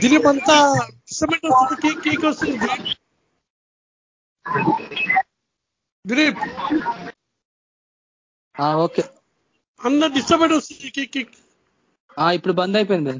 దిలీప్ అంతా డిస్టర్బెంట్ వస్తుంది cake cake వస్తుంది. దిలీప్. ఓకే. అన్న డిస్టర్బెంట్ వస్తుంది కేక్ కేక్. ఇప్పుడు బంద్ అయిపోయింది.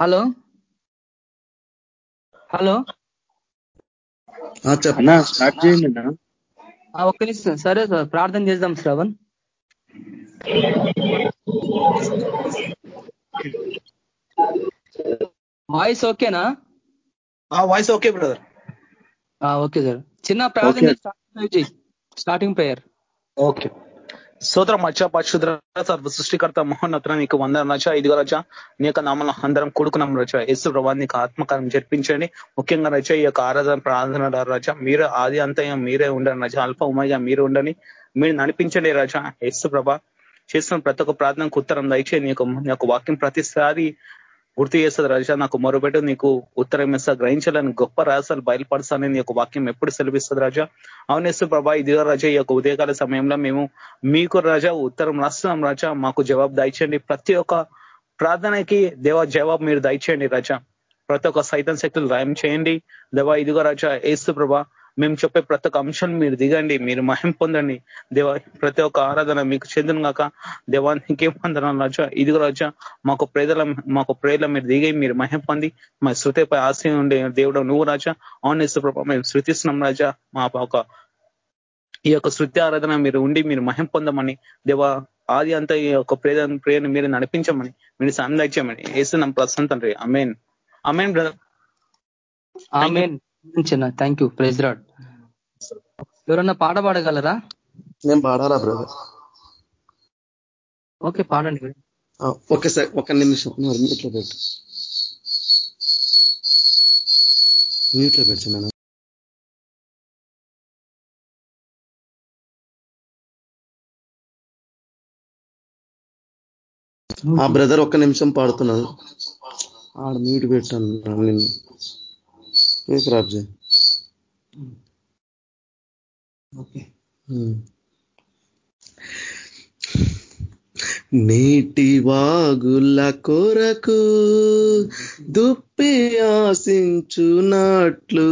హలో? హలో? చెప్పనా? స్టార్ట్ చేయండి ఒక్క నిమిషం. సరే సార్. ప్రార్థన చేద్దాం శ్రవణ్. వాయిస్ ఓకేనా? Voice okay brother. Okay sir. చిన్న ప్రార్థన స్టార్టింగ్ ప్రేయర్. ఓకే. సోదర మచ్చ పరిశుద్ర సర్వ సృష్టికర్త మహోన్నతన నీకు వందన రచ. ఇదిగో రచ నీ యొక్క నామలో అందరం కూడుకున్నాం రచ. యేసు ప్రభా నీకు ఆత్మకారం జరిపించండి. ముఖ్యంగా రచ ఈ యొక్క ఆరాధన ప్రార్థన రచ. మీరు ఆది అంతయం మీరే ఉండండి రచ. అల్ప ఉమయ మీరు ఉండని మీరు నడిపించండి రచ. యేసు ప్రభ చేసిన ప్రతి ఒక్క ప్రార్థనకు ఉత్తరం దయచేయండి నీకు నీ యొక్క వాక్యం ప్రతిసారి గుర్తు చేస్తుంది రాజా నాకు మొరబెట్టు నీకు ఉత్తరం ఇస్తా. గ్రహించాలని గొప్ప రహస్యాలు బయలుపరుస్తానని నీ యొక్క వాక్యం ఎప్పుడు సెలవిస్తుంది రాజా? అవునేస్తు ప్రభా ఇదిగో రాజా ఈ యొక్క ఉదయకాల సమయంలో మేము మీకు రాజా ఉత్తరం రాస్తున్నాం రాజా. మాకు జవాబు దయచేయండి. ప్రతి ఒక్క ప్రార్థనకి దేవ జవాబు మీరు దయచేయండి రాజా. ప్రతి ఒక్క సైతం శక్తులు రాయం చేయండి. దేవా ఇదిగో రాజా ఏస్తు ప్రభా మేము చెప్పే ప్రతి ఒక్క అంశం మీరు దిగండి మీరు మహిం పొందండి. దేవ ప్రతి ఒక్క ఆరాధన మీకు చెందును కాక దేవానికి పొందడం రాజా. ఇదిగో రాజా మాకు ప్రేదల మాకు ప్రేదల మీరు దిగి మీరు మహిం పొంది మా శృతిపై ఆశయం ఉండే దేవుడు నువ్వు రాజా. ఆనేసు ప్రభా మేము శృతిస్తున్నాం రాజా. మా ఒక ఈ యొక్క శృతి ఆరాధన మీరు ఉండి మీరు మహిం పొందమని. దేవ ఆది అంతా ఈ యొక్క ప్రేద ప్రేరణ మీరు నడిపించమని మీరు సందర్శమని వేస్తున్నాం నమ్మ ప్రసంతండ్రి అమేన్ అమేన్ బ్రదర్. ఆమెన్. చిన్న థ్యాంక్ యూ ప్రైజ్ రాడ్ ఎవరన్నా పాట పాడగలరా? నేను పాడాలా బ్రదర్ ఓకే పాడండి. ఒకసారి ఒక నిమిషం. మ్యూట్లో పెట్టు. మ్యూట్లో పెట్టు ఆ బ్రదర్ ఒక్క నిమిషం పాడుతున్నారు ఆడ మ్యూట్ పెట్టాను నిన్ను రాబ్జీ ఓకే నీటి వాగుల కొరకు దుప్పి ఆశించునట్లు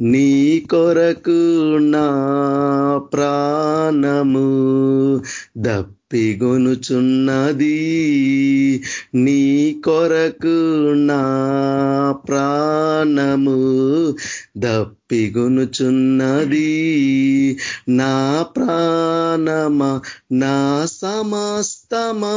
నీ కొరకు నా ప్రాణము దప్పిగొనుచున్నది నీ కొరకు నా ప్రాణము. దప్పిగొనుచున్నది నా ప్రాణమా నా సమస్తమా.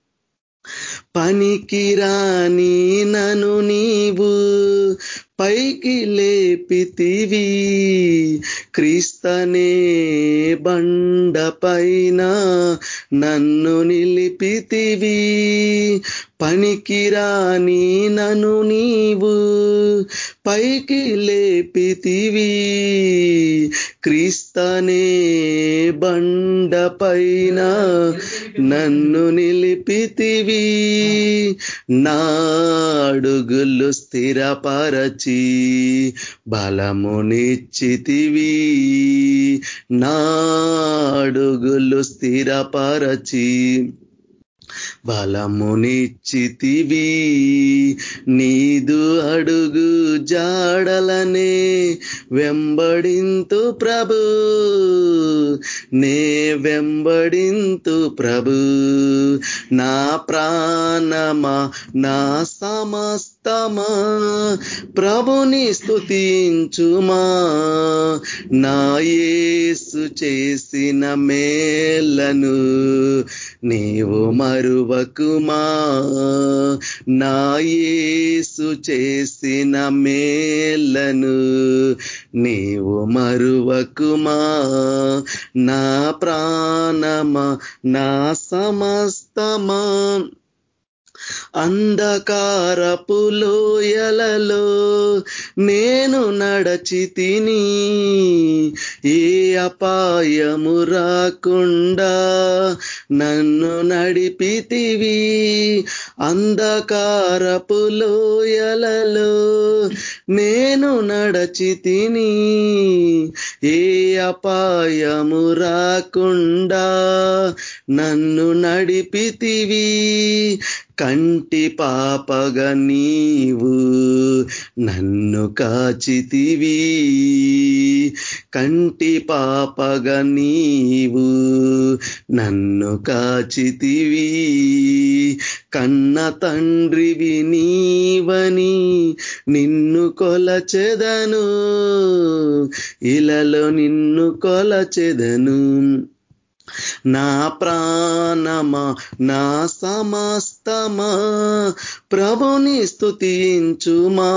పనికిరాని నను నీవు పైకి లేపితివి. క్రీస్తనే బండ పైన నన్ను నిలిపితివి. పనికిరాని నను నీవు పైకి లేపితివి. క్రీస్తనే బండ పైన నన్ను నిలిపితివి. నాడుగులు స్థిరపరచి బలమునిచ్చితివి నాడుగులు స్థిరపరచి బలమునిచ్చితివి. నీదు అడుగు జాడలనే వెంబడింతు ప్రభు. నే వెంబడింతు ప్రభు. నా ప్రాణమా నా సమస్తమా. ప్రభుని స్థుతించుమా నా యేసు చేసిన మేలను నీవు మరువ నా నాయేసు చేసిన మేలను నీవు మరువకుమా నా ప్రాణమా నా సమస్తమా. అంధకారపు లోయలలో నేను నడచి తిని ఏ అపాయము రాకుండా నన్ను నడిపితివి. అంధకారపు లోయలలో నేను నడచి తిని ఏ అపాయము రాకుండా నన్ను నడిపితివి. కంటి పాపగ నీవు నన్ను కాచితివి. కంటి పాపగ నీవు నన్ను కాచితివి. కన్న తండ్రివి నీవని నిన్ను కొలచెదను ఇలలో నిన్ను కొలచెదను. నా ప్రాణమా నా సమస్తమా ప్రభుని స్థుతించుమా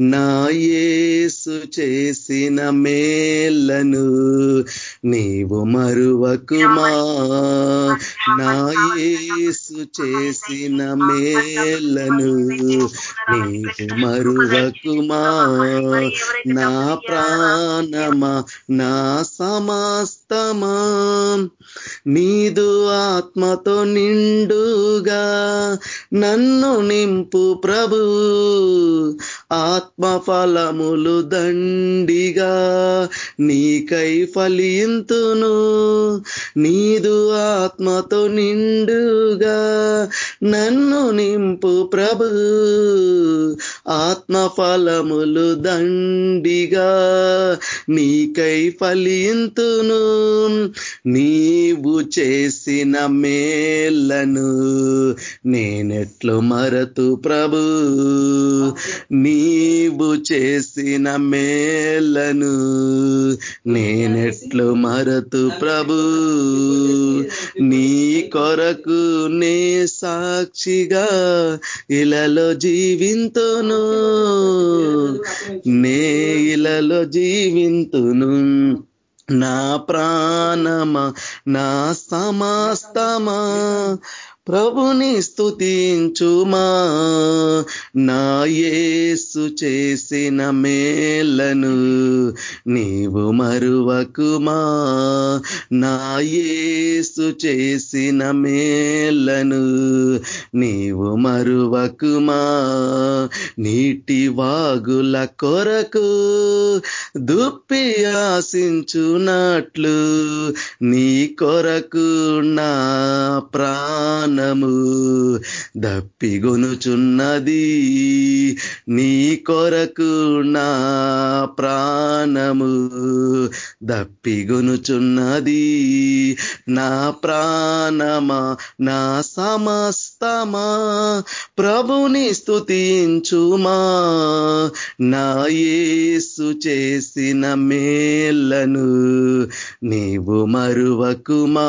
నా యేసు చేసిన మేలను నీవు మరువకుమా? నా యేసు చేసిన మేలను నీవు మరువకుమా? నా ప్రాణమా? నా సమస్తమా? నీదు ఆత్మతో నిండుగా నన్ను నింపు ప్రభు. ఆత్మ ఫలములు దండిగా నీకై ఫలింతును. నీదు ఆత్మతో నిండుగా నన్ను నింపు ప్రభు. ఆత్మ ఫలములు దండిగా నీకై ఫలింతును. నీవు చేసిన మేలను నేనెట్లు మరతు ప్రభు. నీవు చేసిన మేలను నేనెట్లు మరతు ప్రభు. నీ కొరకు నే సాక్షిగా ఇలలో జీవింతును. నే ఇలలో జీవింతును. నా ప్రాణమా నా సమస్తమా. ప్రభుని స్తుతించుమా? నా యేసు చేసిన మేలను నీవు మరువకుమా? నా యేసు చేసిన మేలను నీవు మరువకుమా? నీటి వాగుల కొరకు దుప్పి ఆశించునట్లు నీ కొరకు నా ప్రాణము దప్పిగొనుచున్నది. నీ కొరకు నా ప్రాణము దప్పిగొనుచున్నది. నా ప్రాణమా నా సమస్తమా ప్రభుని స్తుతించుమా. నా యేసు చేసిన మేలను నీవు మరువకుమా?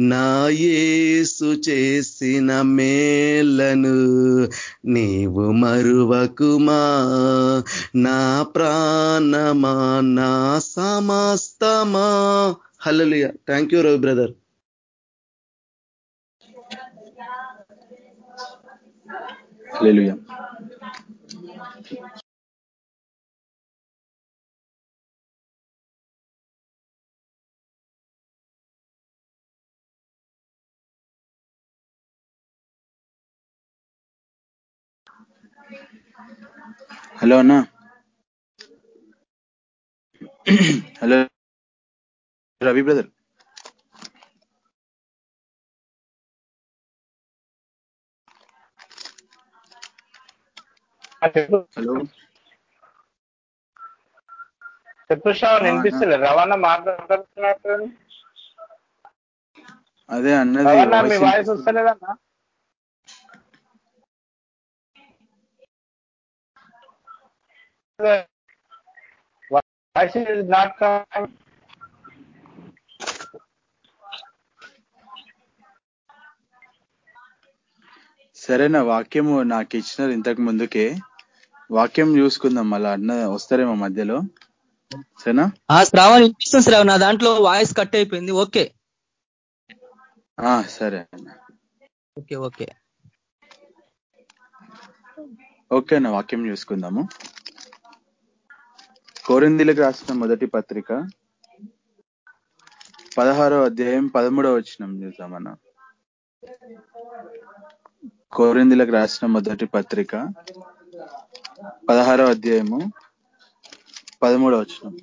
నాయేసు చేసిన మేలను నీవు మరువకుమా? నా ప్రాణమా నా సమస్తమా? Hallelujah thank you Ravi brother hallelujah hello అన్నా. హలో. రవి బ్రదర్. హలో. చెప్పు వినిపిస్తలే. రవాణా మాట్లాడుతున్నట్టు అదే అన్నది మీ voice సరేనా వాక్యము నాకు ఇచ్చినారు ఇంతకు ముందుకే. వాక్యం చూసుకుందాం మళ్ళా అన్న వస్తారేమో మధ్యలో. సరేనా? ఆ శ్రావణ్ వినిపిస్తుంది శ్రావణ్ నా దాంట్లో వాయిస్ కట్ అయిపోయింది ఓకే. ఆ సరే అన్న. Okay okay. ఓకే అన్న వాక్యం చూసుకుందాము. కోరిందీలకు రాసిన మొదటి పత్రిక పదహారో అధ్యాయం పదమూడవ వచనం చూద్దామన్న కోరిందీలకు రాసిన మొదటి పత్రిక పదహారో అధ్యాయము పదమూడవ వచనం.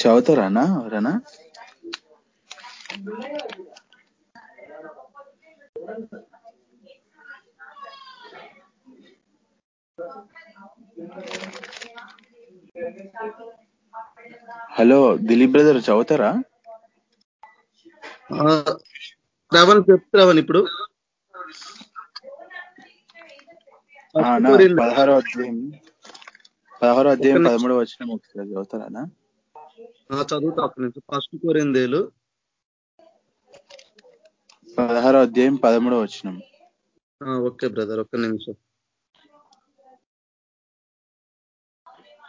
చదువుతారానా ఎవరన్నా హలో దిలీప్ బ్రదర్ చదువుతారా? శ్రవణ్ చెప్తావని ఇప్పుడు. పదహారో అధ్యాయం పదహారో అధ్యాయం పదమూడవ వచనం ఒకసారి చదువుతారా చదువుతా ఒక్క నిమిషం. ఫస్ట్ కోరిందేలు పదహారో అధ్యాయం పదమూడవ వచనం. ఆ, ఓకే బ్రదర్ ఒక్క నిమిషం.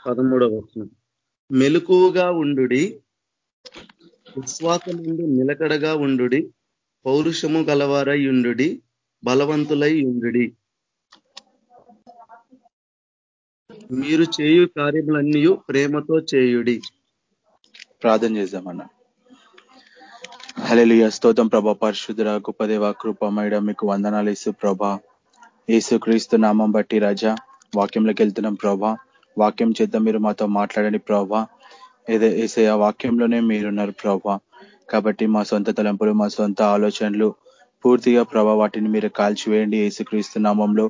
పదమూడవ వచనం. మెలకువగా ఉండుడి విశ్వాసముందు నిలకడగా ఉండుడి పౌరుషము గలవారై ఉండుడి బలవంతులై ఉండుడి. మీరు చేయు కార్యములన్నీ ప్రేమతో చేయుడి. ప్రార్థన చేద్దామన్న. హల్లెలూయా స్తోత్రం ప్రభా పరిశుద్ధుర గొప్ప దేవ కృపమయడ మీకు వందనాలు ఇసు ప్రభా. యేసు క్రీస్తు నామం బట్టి రజ వాక్యంలోకి వెళ్తున్నాం ప్రభా. వాక్యం చేద్దాం. మీరు మాతో మాట్లాడండి ప్రభా ఏదో ఏసే ఆ వాక్యంలోనే మీరున్నారు ప్రభా కాబట్టి మా సొంత తలంపులు మా సొంత ఆలోచనలు పూర్తిగా ప్రభా వాటిని మీరు కాల్చివేయండి ఏసుక్రీస్తు నామంలో.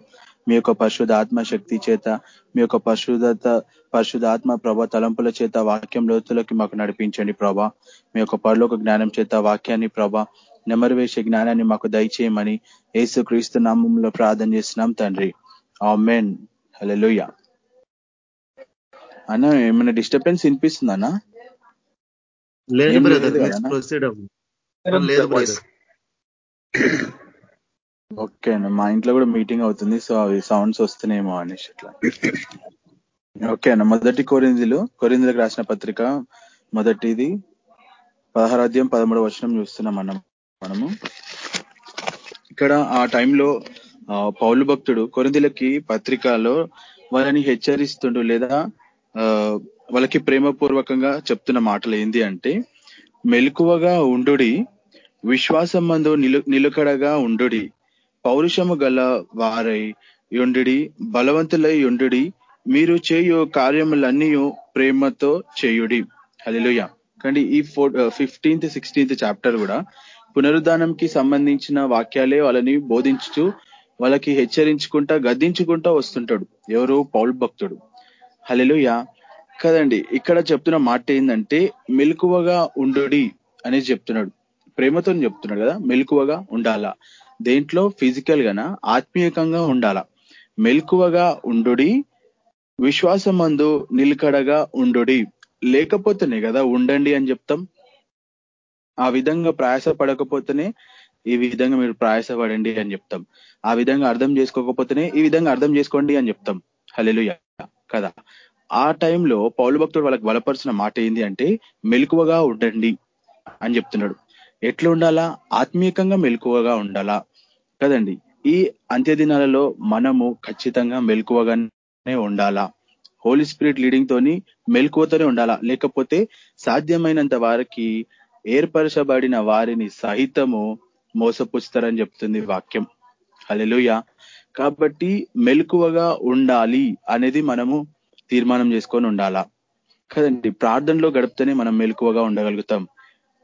మీ యొక్క పరిశుద్ధ ఆత్మ శక్తి చేత మీ యొక్క పరిశుద్ధత పరిశుద్ధ ఆత్మ ప్రభా తలంపుల చేత వాక్యం లోతులకి మాకు నడిపించండి ప్రభా మీ యొక్క పరలోక జ్ఞానం చేత వాక్యాన్ని ప్రభా నెమరు వేసే జ్ఞానాన్ని మాకు దయచేయమని యేసు క్రీస్తు నామంలో ప్రార్థన చేస్తున్నాం తండ్రి. ఆ మెన్ హలో అన్న ఏమైనా డిస్టర్బెన్స్ వినిపిస్తుందా అన్న? లేదు బ్రదర్? ప్రొసీడ్ లేదు బ్రదర్ ఓకే అన్న మా ఇంట్లో కూడా మీటింగ్ అవుతుంది సో అవి సౌండ్స్ వస్తున్నాయేమో అనేసి అట్లా. ఓకే అన్న మొదటి కొరిందులు కొరిందులకు రాసిన పత్రిక మొదటిది పదహారాధ్యాయం పదమూడవ వచనం చూస్తున్నాం అన్న మనము. ఇక్కడ ఆ టైంలో పౌలు భక్తుడు కొరిందులకి పత్రికలో వాళ్ళని హెచ్చరిస్తుండు లేదా వాళ్ళకి ప్రేమపూర్వకంగా చెప్తున్న మాటలు ఏంది అంటే మెలకువగా ఉండుడి విశ్వాసం మందు నిలు నిలుకడగా ఉండుడి పౌరుషము గల వారై యుండుడి బలవంతులై యుండుడి మీరు చేయు కార్యములన్నీ ప్రేమతో చేయుడి. హలిలుయ కానీ ఈ ఫోర్ ఫిఫ్టీన్త్ సిక్స్టీన్త్ చాప్టర్ కూడా పునరుద్ధానంకి సంబంధించిన వాక్యాలే వాళ్ళని బోధించుతూ వాళ్ళకి హెచ్చరించుకుంటా గద్దించుకుంటా వస్తుంటాడు. ఎవరు పౌల్ భక్తుడు. హలెలుయ కదండి ఇక్కడ చెప్తున్న మాట ఏంటంటే మెలకువగా ఉండుడి అని చెప్తున్నాడు. ప్రేమతో చెప్తున్నాడు కదా మెలకువగా ఉండాలా. దేంట్లో ఫిజికల్ గానా ఆత్మీయకంగా ఉండాలా. మెలకువగా ఉండుడి విశ్వాసమందు నిలకడగా ఉండుడి. లేకపోతేనే కదా ఉండండి అని చెప్తాం. ఆ విధంగా ప్రయాస పడకపోతేనే ఈ విధంగా మీరు ప్రయాసపడండి అని చెప్తాం. ఆ విధంగా అర్థం చేసుకోకపోతేనే ఈ విధంగా అర్థం చేసుకోండి అని చెప్తాం. హల్లెలూయ. కదా ఆ టైంలో పౌలు భక్తుడు వాళ్ళకి బలపరిచిన మాట ఏంది అంటే మెలకువగా ఉండండి అని చెప్తున్నాడు. ఎట్లా ఉండాలా? ఆత్మీయంగా మెలకువగా ఉండాలా? కదండి ఈ అంత్య దినాలలో మనము ఖచ్చితంగా మెలకువగానే ఉండాలా? హోలీ స్పిరిట్ లీడింగ్ తోని మెలకువతోనే ఉండాలా? లేకపోతే సాధ్యమైనంత వారికి ఏర్పరచబడిన వారిని సహితము మోసపుస్తారని చెప్తుంది వాక్యం. హలెలుయ కాబట్టి మెలకువగా ఉండాలి అనేది మనము తీర్మానం చేసుకొని ఉండాలా? కదండి ప్రార్థనలో గడిపితేనే మనం మెలకువగా ఉండగలుగుతాం.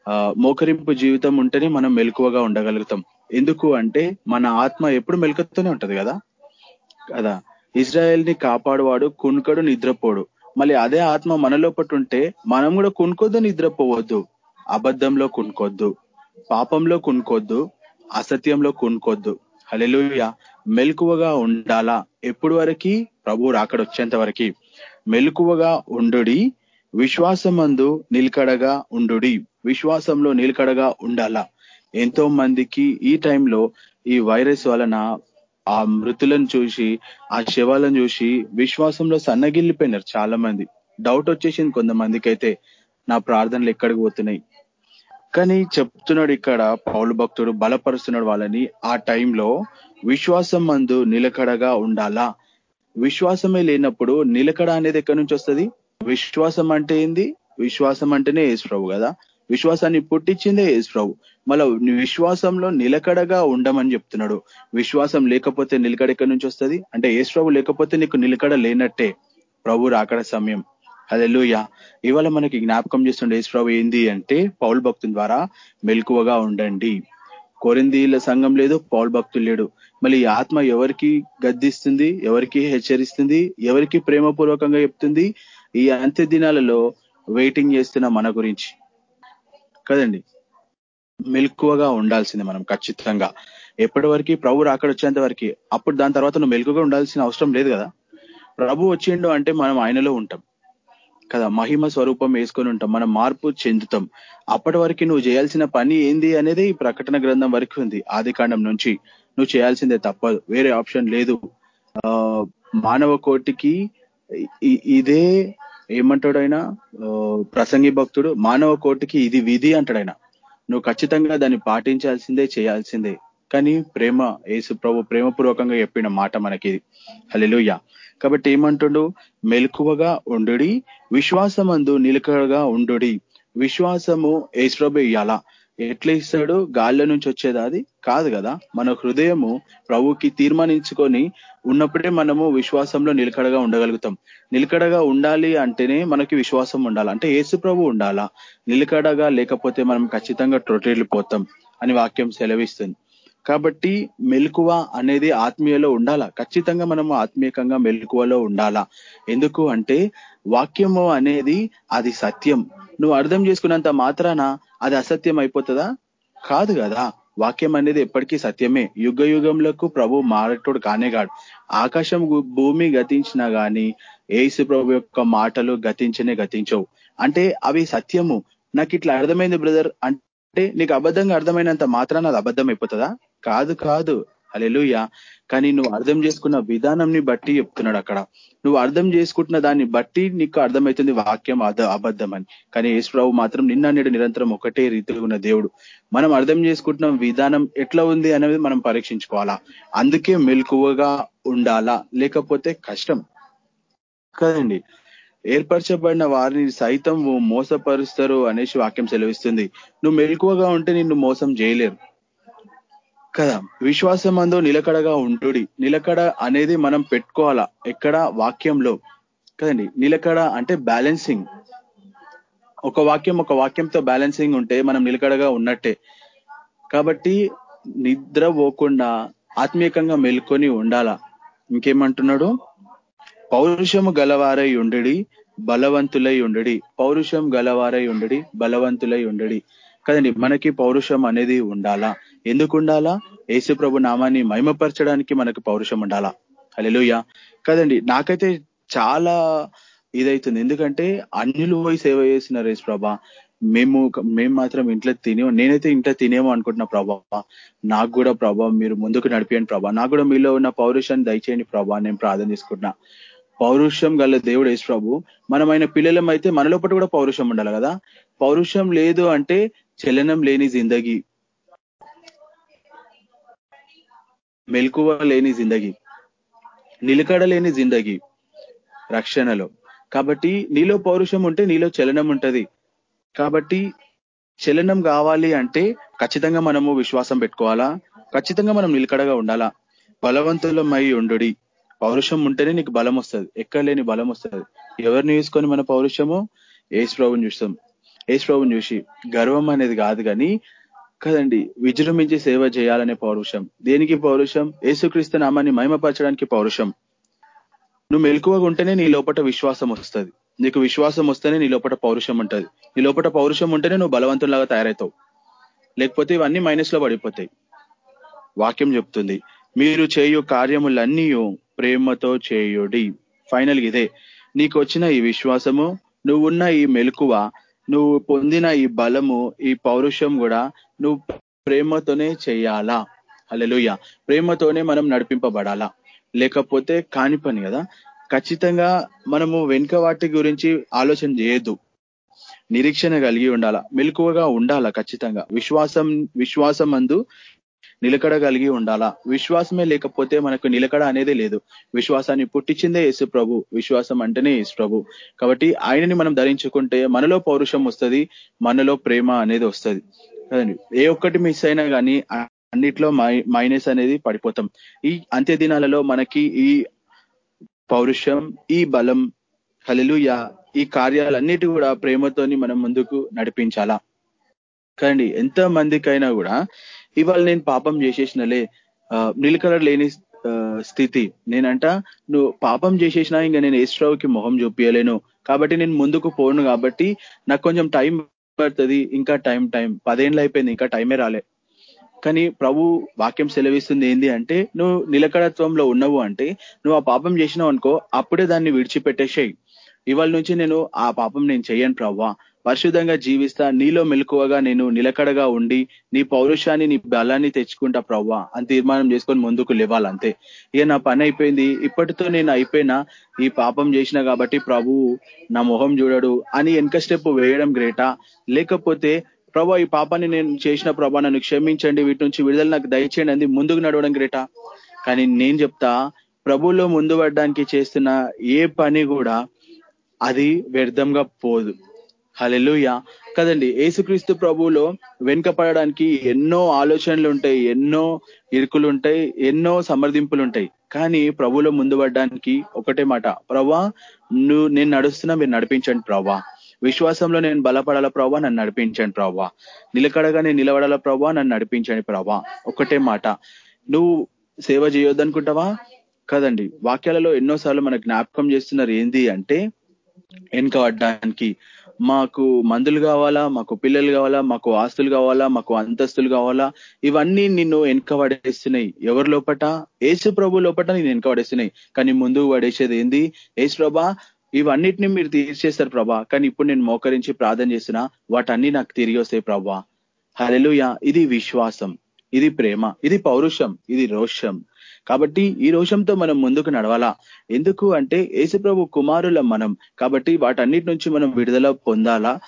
ఆ మోకరింపు జీవితం ఉంటేనే మనం మెలకువగా ఉండగలుగుతాం. ఎందుకు అంటే మన ఆత్మ ఎప్పుడు మెలకుతూనే ఉంటది కదా? కదా? ఇజ్రాయెల్ని కాపాడువాడు కునుకడు నిద్రపోడు. మళ్ళీ అదే ఆత్మ మనలో పట్టు ఉంటే మనం కూడా కునుకోద్దు నిద్రపోవద్దు. అబద్ధంలో కునుకోద్దు. పాపంలో కునుకోద్దు. అసత్యంలో కునుకోద్దు. హలెలుయ మెలకువగా ఉండాలా? ఎప్పుడు వరకు? ప్రభు రాకడొచ్చేంత వరకు. మెలకువగా ఉండుడి విశ్వాసమందు నిలకడగా ఉండుడి. విశ్వాసంలో నిలకడగా ఉండాలా? ఎంతో మందికి ఈ టైంలో ఈ వైరస్ వలన ఆ మృతులను చూసి ఆ శవాలను చూసి విశ్వాసంలో సన్నగిల్లిపోయినారు చాలా మంది డౌట్ వచ్చేసింది కొంతమందికి అయితే నా ప్రార్థనలు ఎక్కడికి పోతున్నాయి? కానీ చెప్తున్నాడు ఇక్కడ పౌలు భక్తుడు బలపరుస్తున్నాడు వాళ్ళని. ఆ టైంలో విశ్వాసం మందు నిలకడగా ఉండాలా? విశ్వాసమే లేనప్పుడు నిలకడ అనేది ఎక్కడి నుంచి వస్తుంది? విశ్వాసం అంటే ఏంది? విశ్వాసం అంటేనే యేసు ప్రభు కదా. విశ్వాసాన్ని పుట్టించిందే యేసు ప్రభు. మళ్ళీ విశ్వాసంలో నిలకడగా ఉండమని చెప్తున్నాడు. విశ్వాసం లేకపోతే నిలకడ ఎక్కడి నుంచి వస్తుంది? అంటే యేసు ప్రభు లేకపోతే నీకు నిలకడ లేనట్టే. ప్రభు రాకడ సమయం. అదెలుయ ఇవాళ మనకి జ్ఞాపకం చేస్తుండే యేసు ఏంది అంటే పౌల్ భక్తుల ద్వారా మెలకువగా ఉండండి. కొరిందీల సంఘం లేదు పౌల్ భక్తులు లేడు. మళ్ళీ ఆత్మ ఎవరికి గద్దిస్తుంది ఎవరికి హెచ్చరిస్తుంది ఎవరికి ప్రేమపూర్వకంగా చెప్తుంది? ఈ అంత్య దినాలలో వెయిటింగ్ చేస్తున్న మన గురించి. కదండి? మెలకువగా ఉండాల్సింది మనం ఖచ్చితంగా. ఎప్పటి వరకు ప్రభు అక్కడ వచ్చేంత వరకు అప్పుడు దాని తర్వాత నువ్వు మెలకుగా ఉండాల్సిన అవసరం లేదు కదా? ప్రభు వచ్చిండు అంటే మనం ఆయనలో ఉంటాం. కదా మహిమ స్వరూపం వేసుకొని ఉంటాం మనం మార్పు చెందుతాం. అప్పటి వరకు నువ్వు చేయాల్సిన పని ఏంది అనేది ఈ ప్రకటన గ్రంథం వరకు ఉంది ఆది నుంచి. నువ్వు చేయాల్సిందే తప్పదు వేరే ఆప్షన్ లేదు. మానవ కోటికి ఇదే ఏమంటాడైనా? ప్రసంగి భక్తుడు మానవ కోటికి ఇది విధి అంటాడైనా. నువ్వు ఖచ్చితంగా దాన్ని పాటించాల్సిందే చేయాల్సిందే. కానీ ప్రేమ యేసు ప్రభు ప్రేమపూర్వకంగా చెప్పిన మాట మనకి హలెలుయ్య కాబట్టి ఏమంటుడు? మెలకువగా ఉండు విశ్వాసమందు నిలకడగా ఉండు విశ్వాసము ఏసుప్రభు ఇయ్యాల. ఎట్లా ఇస్తాడు? గాల్లో నుంచి వచ్చేదా అది? కాదు కదా. మన హృదయము ప్రభుకి తీర్మానించుకొని ఉన్నప్పుడే మనము విశ్వాసంలో నిలకడగా ఉండగలుగుతాం. నిలకడగా ఉండాలి అంటేనే మనకి విశ్వాసం ఉండాలి. అంటే యేసు ప్రభు ఉండాలా. నిలకడగా లేకపోతే మనం ఖచ్చితంగా ట్రొటేళ్ళిపోతాం అని వాక్యం సెలవిస్తుంది. కాబట్టి మెలకువ అనేది ఆత్మీయలో ఉండాలా? ఖచ్చితంగా మనము ఆత్మీయకంగా మెలకువలో ఉండాలా? ఎందుకు అంటే వాక్యము అనేది అది సత్యం. నువ్వు అర్థం చేసుకున్నంత మాత్రాన అది అసత్యం అయిపోతుందా? కాదు కదా. వాక్యం అనేది ఎప్పటికీ సత్యమే. యుగ యుగంలకు ప్రభు మారటోడు కానేగాడు ఆకాశం భూమి గతించినా గాని ఏసు ప్రభు యొక్క మాటలు గతించనే గతించవు. అంటే అవి సత్యము. నాకు ఇట్లా అర్థమైంది బ్రదర్? అంటే నీకు అబద్ధంగా అర్థమైనంత మాత్రాన అది అబద్ధం అయిపోతుందా కాదు కాదు. అలెలుయ కానీ నువ్వు అర్థం చేసుకున్న విధానంని బట్టి చెప్తున్నాడు అక్కడ. నువ్వు అర్థం చేసుకుంటున్న దాన్ని బట్టి నీకు అర్థమవుతుంది వాక్యం అబద్ధం అని కానీ యేసుప్రభు మాత్రం నిన్న నేడు నిరంతరం ఒకటే రీతిలో ఉన్న దేవుడు. మనం అర్థం చేసుకుంటున్న విధానం ఎట్లా ఉంది అనేది మనం పరీక్షించుకోవాలా? అందుకే మెలకువగా ఉండాలా? లేకపోతే కష్టం? కదండి. ఏర్పరచబడిన వారిని సైతం మోసపరుస్తారు అనేసి వాక్యం సెలవిస్తుంది. నువ్వు మెలకువగా ఉంటే నిన్ను మోసం చేయలేరు. కదా. విశ్వాసం అందు నిలకడగా ఉంటుడి నిలకడ అనేది మనం పెట్టుకోవాలా? ఎక్కడ? వాక్యంలో. కదండి? నిలకడ అంటే బ్యాలెన్సింగ్ ఒక వాక్యం ఒక వాక్యంతో బ్యాలెన్సింగ్ ఉంటే మనం నిలకడగా ఉన్నట్టే. కాబట్టి నిద్ర పోకుండా ఆత్మీయంగా మెలుకొని ఉండాలా? ఇంకేమంటున్నాడు? పౌరుషము గలవారై ఉండడి బలవంతులై ఉండడి. పౌరుషం గలవారై ఉండడి బలవంతులై ఉండడి. కదండి మనకి పౌరుషం అనేది ఉండాలా? ఎందుకు ఉండాలా? యేసు ప్రభు నామాన్ని మహిమపరచడానికి మనకు పౌరుషం ఉండాలా? అలెలుయ కదండి నాకైతే చాలా ఇదైతుంది. ఎందుకంటే అన్యులు పోయి సేవ చేసిన రేసు ప్రభా. మేము మేము మాత్రం ఇంట్లో తినే నేనైతే ఇంట్లో తినేమో అనుకుంటున్నా ప్రభా. నాకు కూడా ప్రభా మీరు ముందుకు నడిపియండి ప్రభా. నాకు కూడా మీలో ఉన్న పౌరుషాన్ని దయచేయండి ప్రభా నేను ప్రార్థన చేసుకుంటున్నా. పౌరుషం గల దేవుడు యేసు ప్రభు. మనమైన పిల్లలం అయితే మన లోపల కూడా పౌరుషం ఉండాలి కదా? పౌరుషం లేదు అంటే చలనం లేని జిందగీ. మెలకువ లేని జిందగీ. నిలకడ లేని జిందగీ. రక్షణలో. కాబట్టి నీలో పౌరుషం ఉంటే నీలో చలనం ఉంటది. కాబట్టి చలనం కావాలి అంటే ఖచ్చితంగా మనము విశ్వాసం పెట్టుకోవాలా? ఖచ్చితంగా మనం నిలకడగా ఉండాలా? బలవంతులమై ఉండు పౌరుషం ఉంటేనే నీకు బలం వస్తుంది. ఎక్కడ లేని బలం వస్తుంది. ఎవరిని చూసుకొని మన పౌరుషము? ఏసు ప్రభుని చూస్తాం. ఏసుప్రభుని చూసి గర్వం అనేది కాదు కానీ కదండి విజృంభించి సేవ చేయాలనే పౌరుషం. దేనికి పౌరుషం? ఏసుక్రీస్తు నామాన్ని మహిమపరచడానికి పౌరుషం. నువ్వు మెలకువగా ఉంటేనే నీ లోపల విశ్వాసం వస్తుంది. నీకు విశ్వాసం వస్తేనే నీ లోపల పౌరుషం ఉంటుంది. నీ లోపల పౌరుషం ఉంటేనే నువ్వు బలవంతులాగా తయారవుతావు. లేకపోతే ఇవన్నీ మైనస్లో పడిపోతాయి. వాక్యం చెప్తుంది మీరు చేయు కార్యములన్నీ ప్రేమతో చేయుడి. ఫైనల్ ఇదే నీకు వచ్చిన ఈ విశ్వాసము నువ్వున్న ఈ మెలకువ నువ్వు పొందిన ఈ బలము ఈ పౌరుషం కూడా నువ్వు ప్రేమతోనే చేయాలా? అలెలుయ్య ప్రేమతోనే మనం నడిపింపబడాలా? లేకపోతే కాని పని కదా? ఖచ్చితంగా మనము వెనుక వాటి గురించి ఆలోచన చేయొద్దు. నిరీక్షణ కలిగి ఉండాలా? మెలకువగా ఉండాలా? ఖచ్చితంగా. విశ్వాసం విశ్వాసం అందు నిలకడ కలిగి ఉండాలా? విశ్వాసమే లేకపోతే మనకు నిలకడ అనేది లేదు. విశ్వాసాన్ని పుట్టించిందే యేసు ప్రభు. విశ్వాసం అంటేనే యేసు ప్రభు. కాబట్టి ఆయనని మనం ధరించుకుంటే మనలో పౌరుషం వస్తుంది మనలో ప్రేమ అనేది వస్తుంది. కదండి? ఏ ఒక్కటి మిస్ అయినా కానీ అన్నిట్లో మైనస్ అనేది పడిపోతాం. ఈ అంత్య దినాలలో మనకి ఈ పౌరుషం ఈ బలం హలలుయ ఈ కార్యాలన్నిటి కూడా ప్రేమతోని మనం ముందుకు నడిపించాలా? కదండి? ఎంత మందికైనా కూడా ఇవాళ నేను పాపం చేసేసినలే. నిలకడ లేని స్థితి. నేనంట నువ్వు పాపం చేసేసినా ఇంకా నేను ఏశ్రావుకి మొహం చూపించలేను కాబట్టి నేను ముందుకు పోను కాబట్టి నాకు కొంచెం టైం పడుతుంది. ఇంకా టైం టైం. పదేళ్ళు అయిపోయింది. ఇంకా టైమే రాలే. కానీ ప్రభు వాక్యం సెలవిస్తుంది ఏంది అంటే నువ్వు నిలకడత్వంలో ఉన్నావు అంటే నువ్వు ఆ పాపం చేసినావు అనుకో అప్పుడే దాన్ని విడిచిపెట్టేసేయి. ఇవాళ నుంచి నేను ఆ పాపం నేను చెయ్యను ప్రవ్వా. పరిశుద్ధంగా జీవిస్తా నీలో మెలకువగా నేను నిలకడగా ఉండి నీ పౌరుషాన్ని నీ బలాన్ని తెచ్చుకుంటా ప్రవ్వా అని తీర్మానం చేసుకొని ముందుకు లేవాలంతే. ఇక నా పని అయిపోయింది. ఇప్పటితో నేను అయిపోయినా ఈ పాపం చేసిన కాబట్టి ప్రభు నా మొహం చూడడు అని వెనక స్టెప్ వేయడం గ్రేటా. లేకపోతే ప్రభా ఈ పాపాన్ని నేను చేసిన ప్రభా నన్ను క్షమించండి. వీటి నుంచి విడుదల నాకు దయచేయండి అంది ముందుకు నడవడం గ్రేటా. కానీ నేను చెప్తా ప్రభులో ముందు పడడానికి చేస్తున్న ఏ పని కూడా అది వ్యర్థంగా పోదు. హలెలుయ కదండి ఏసుక్రీస్తు ప్రభువులో వెనుకపడడానికి ఎన్నో ఆలోచనలు ఉంటాయి ఎన్నో ఇరుకులు ఉంటాయి ఎన్నో సమర్థింపులు ఉంటాయి కానీ ప్రభులో ముందు పడడానికి ఒకటే మాట. ప్రభా నువ్వు నేను నడుస్తున్నా మీరు నడిపించండి ప్రభా విశ్వాసంలో నేను బలపడాల ప్రభా నన్ను నడిపించండి ప్రభా నిలకడగా నేను నిలబడాల ప్రభా నన్ను నడిపించండి ప్రభా ఒకటే మాట. నువ్వు సేవ చేయొద్దనుకుంటావా? కదండి వాక్యాలలో ఎన్నోసార్లు మన జ్ఞాపకం చేస్తున్నారు ఏంది అంటే వెనుకబడ్డానికి. మాకు మందులు కావాలా మాకు పిల్లలు కావాలా మాకు ఆస్తులు కావాలా మాకు అంతస్తులు కావాలా ఇవన్నీ నిన్ను వెనుకబడేస్తున్నాయి. ఎవరి లోపట? ఏసు ప్రభు లోపట నేను వెనుకబడేస్తున్నాయి. కానీ ముందుకు పడేసేది ఏంది? ఏసు ప్రభా ఇవన్నిటిని మీరు తీర్చేస్తారు ప్రభా. కానీ ఇప్పుడు నేను మోకరించి ప్రార్థన చేసిన వాటన్ని నాకు తిరిగి వస్తాయి ప్రభా. హలెలుయ ఇది విశ్వాసం ఇది ప్రేమ ఇది పౌరుషం ఇది రోషం. కాబట్టి ఈ రోషంతో మనం ముందుకు నడవాలా? ఎందుకు అంటే యేసుప్రభు కుమారుల మనం. కాబట్టి వాటన్నిటి నుంచి మనం విడుదల పొందాలా?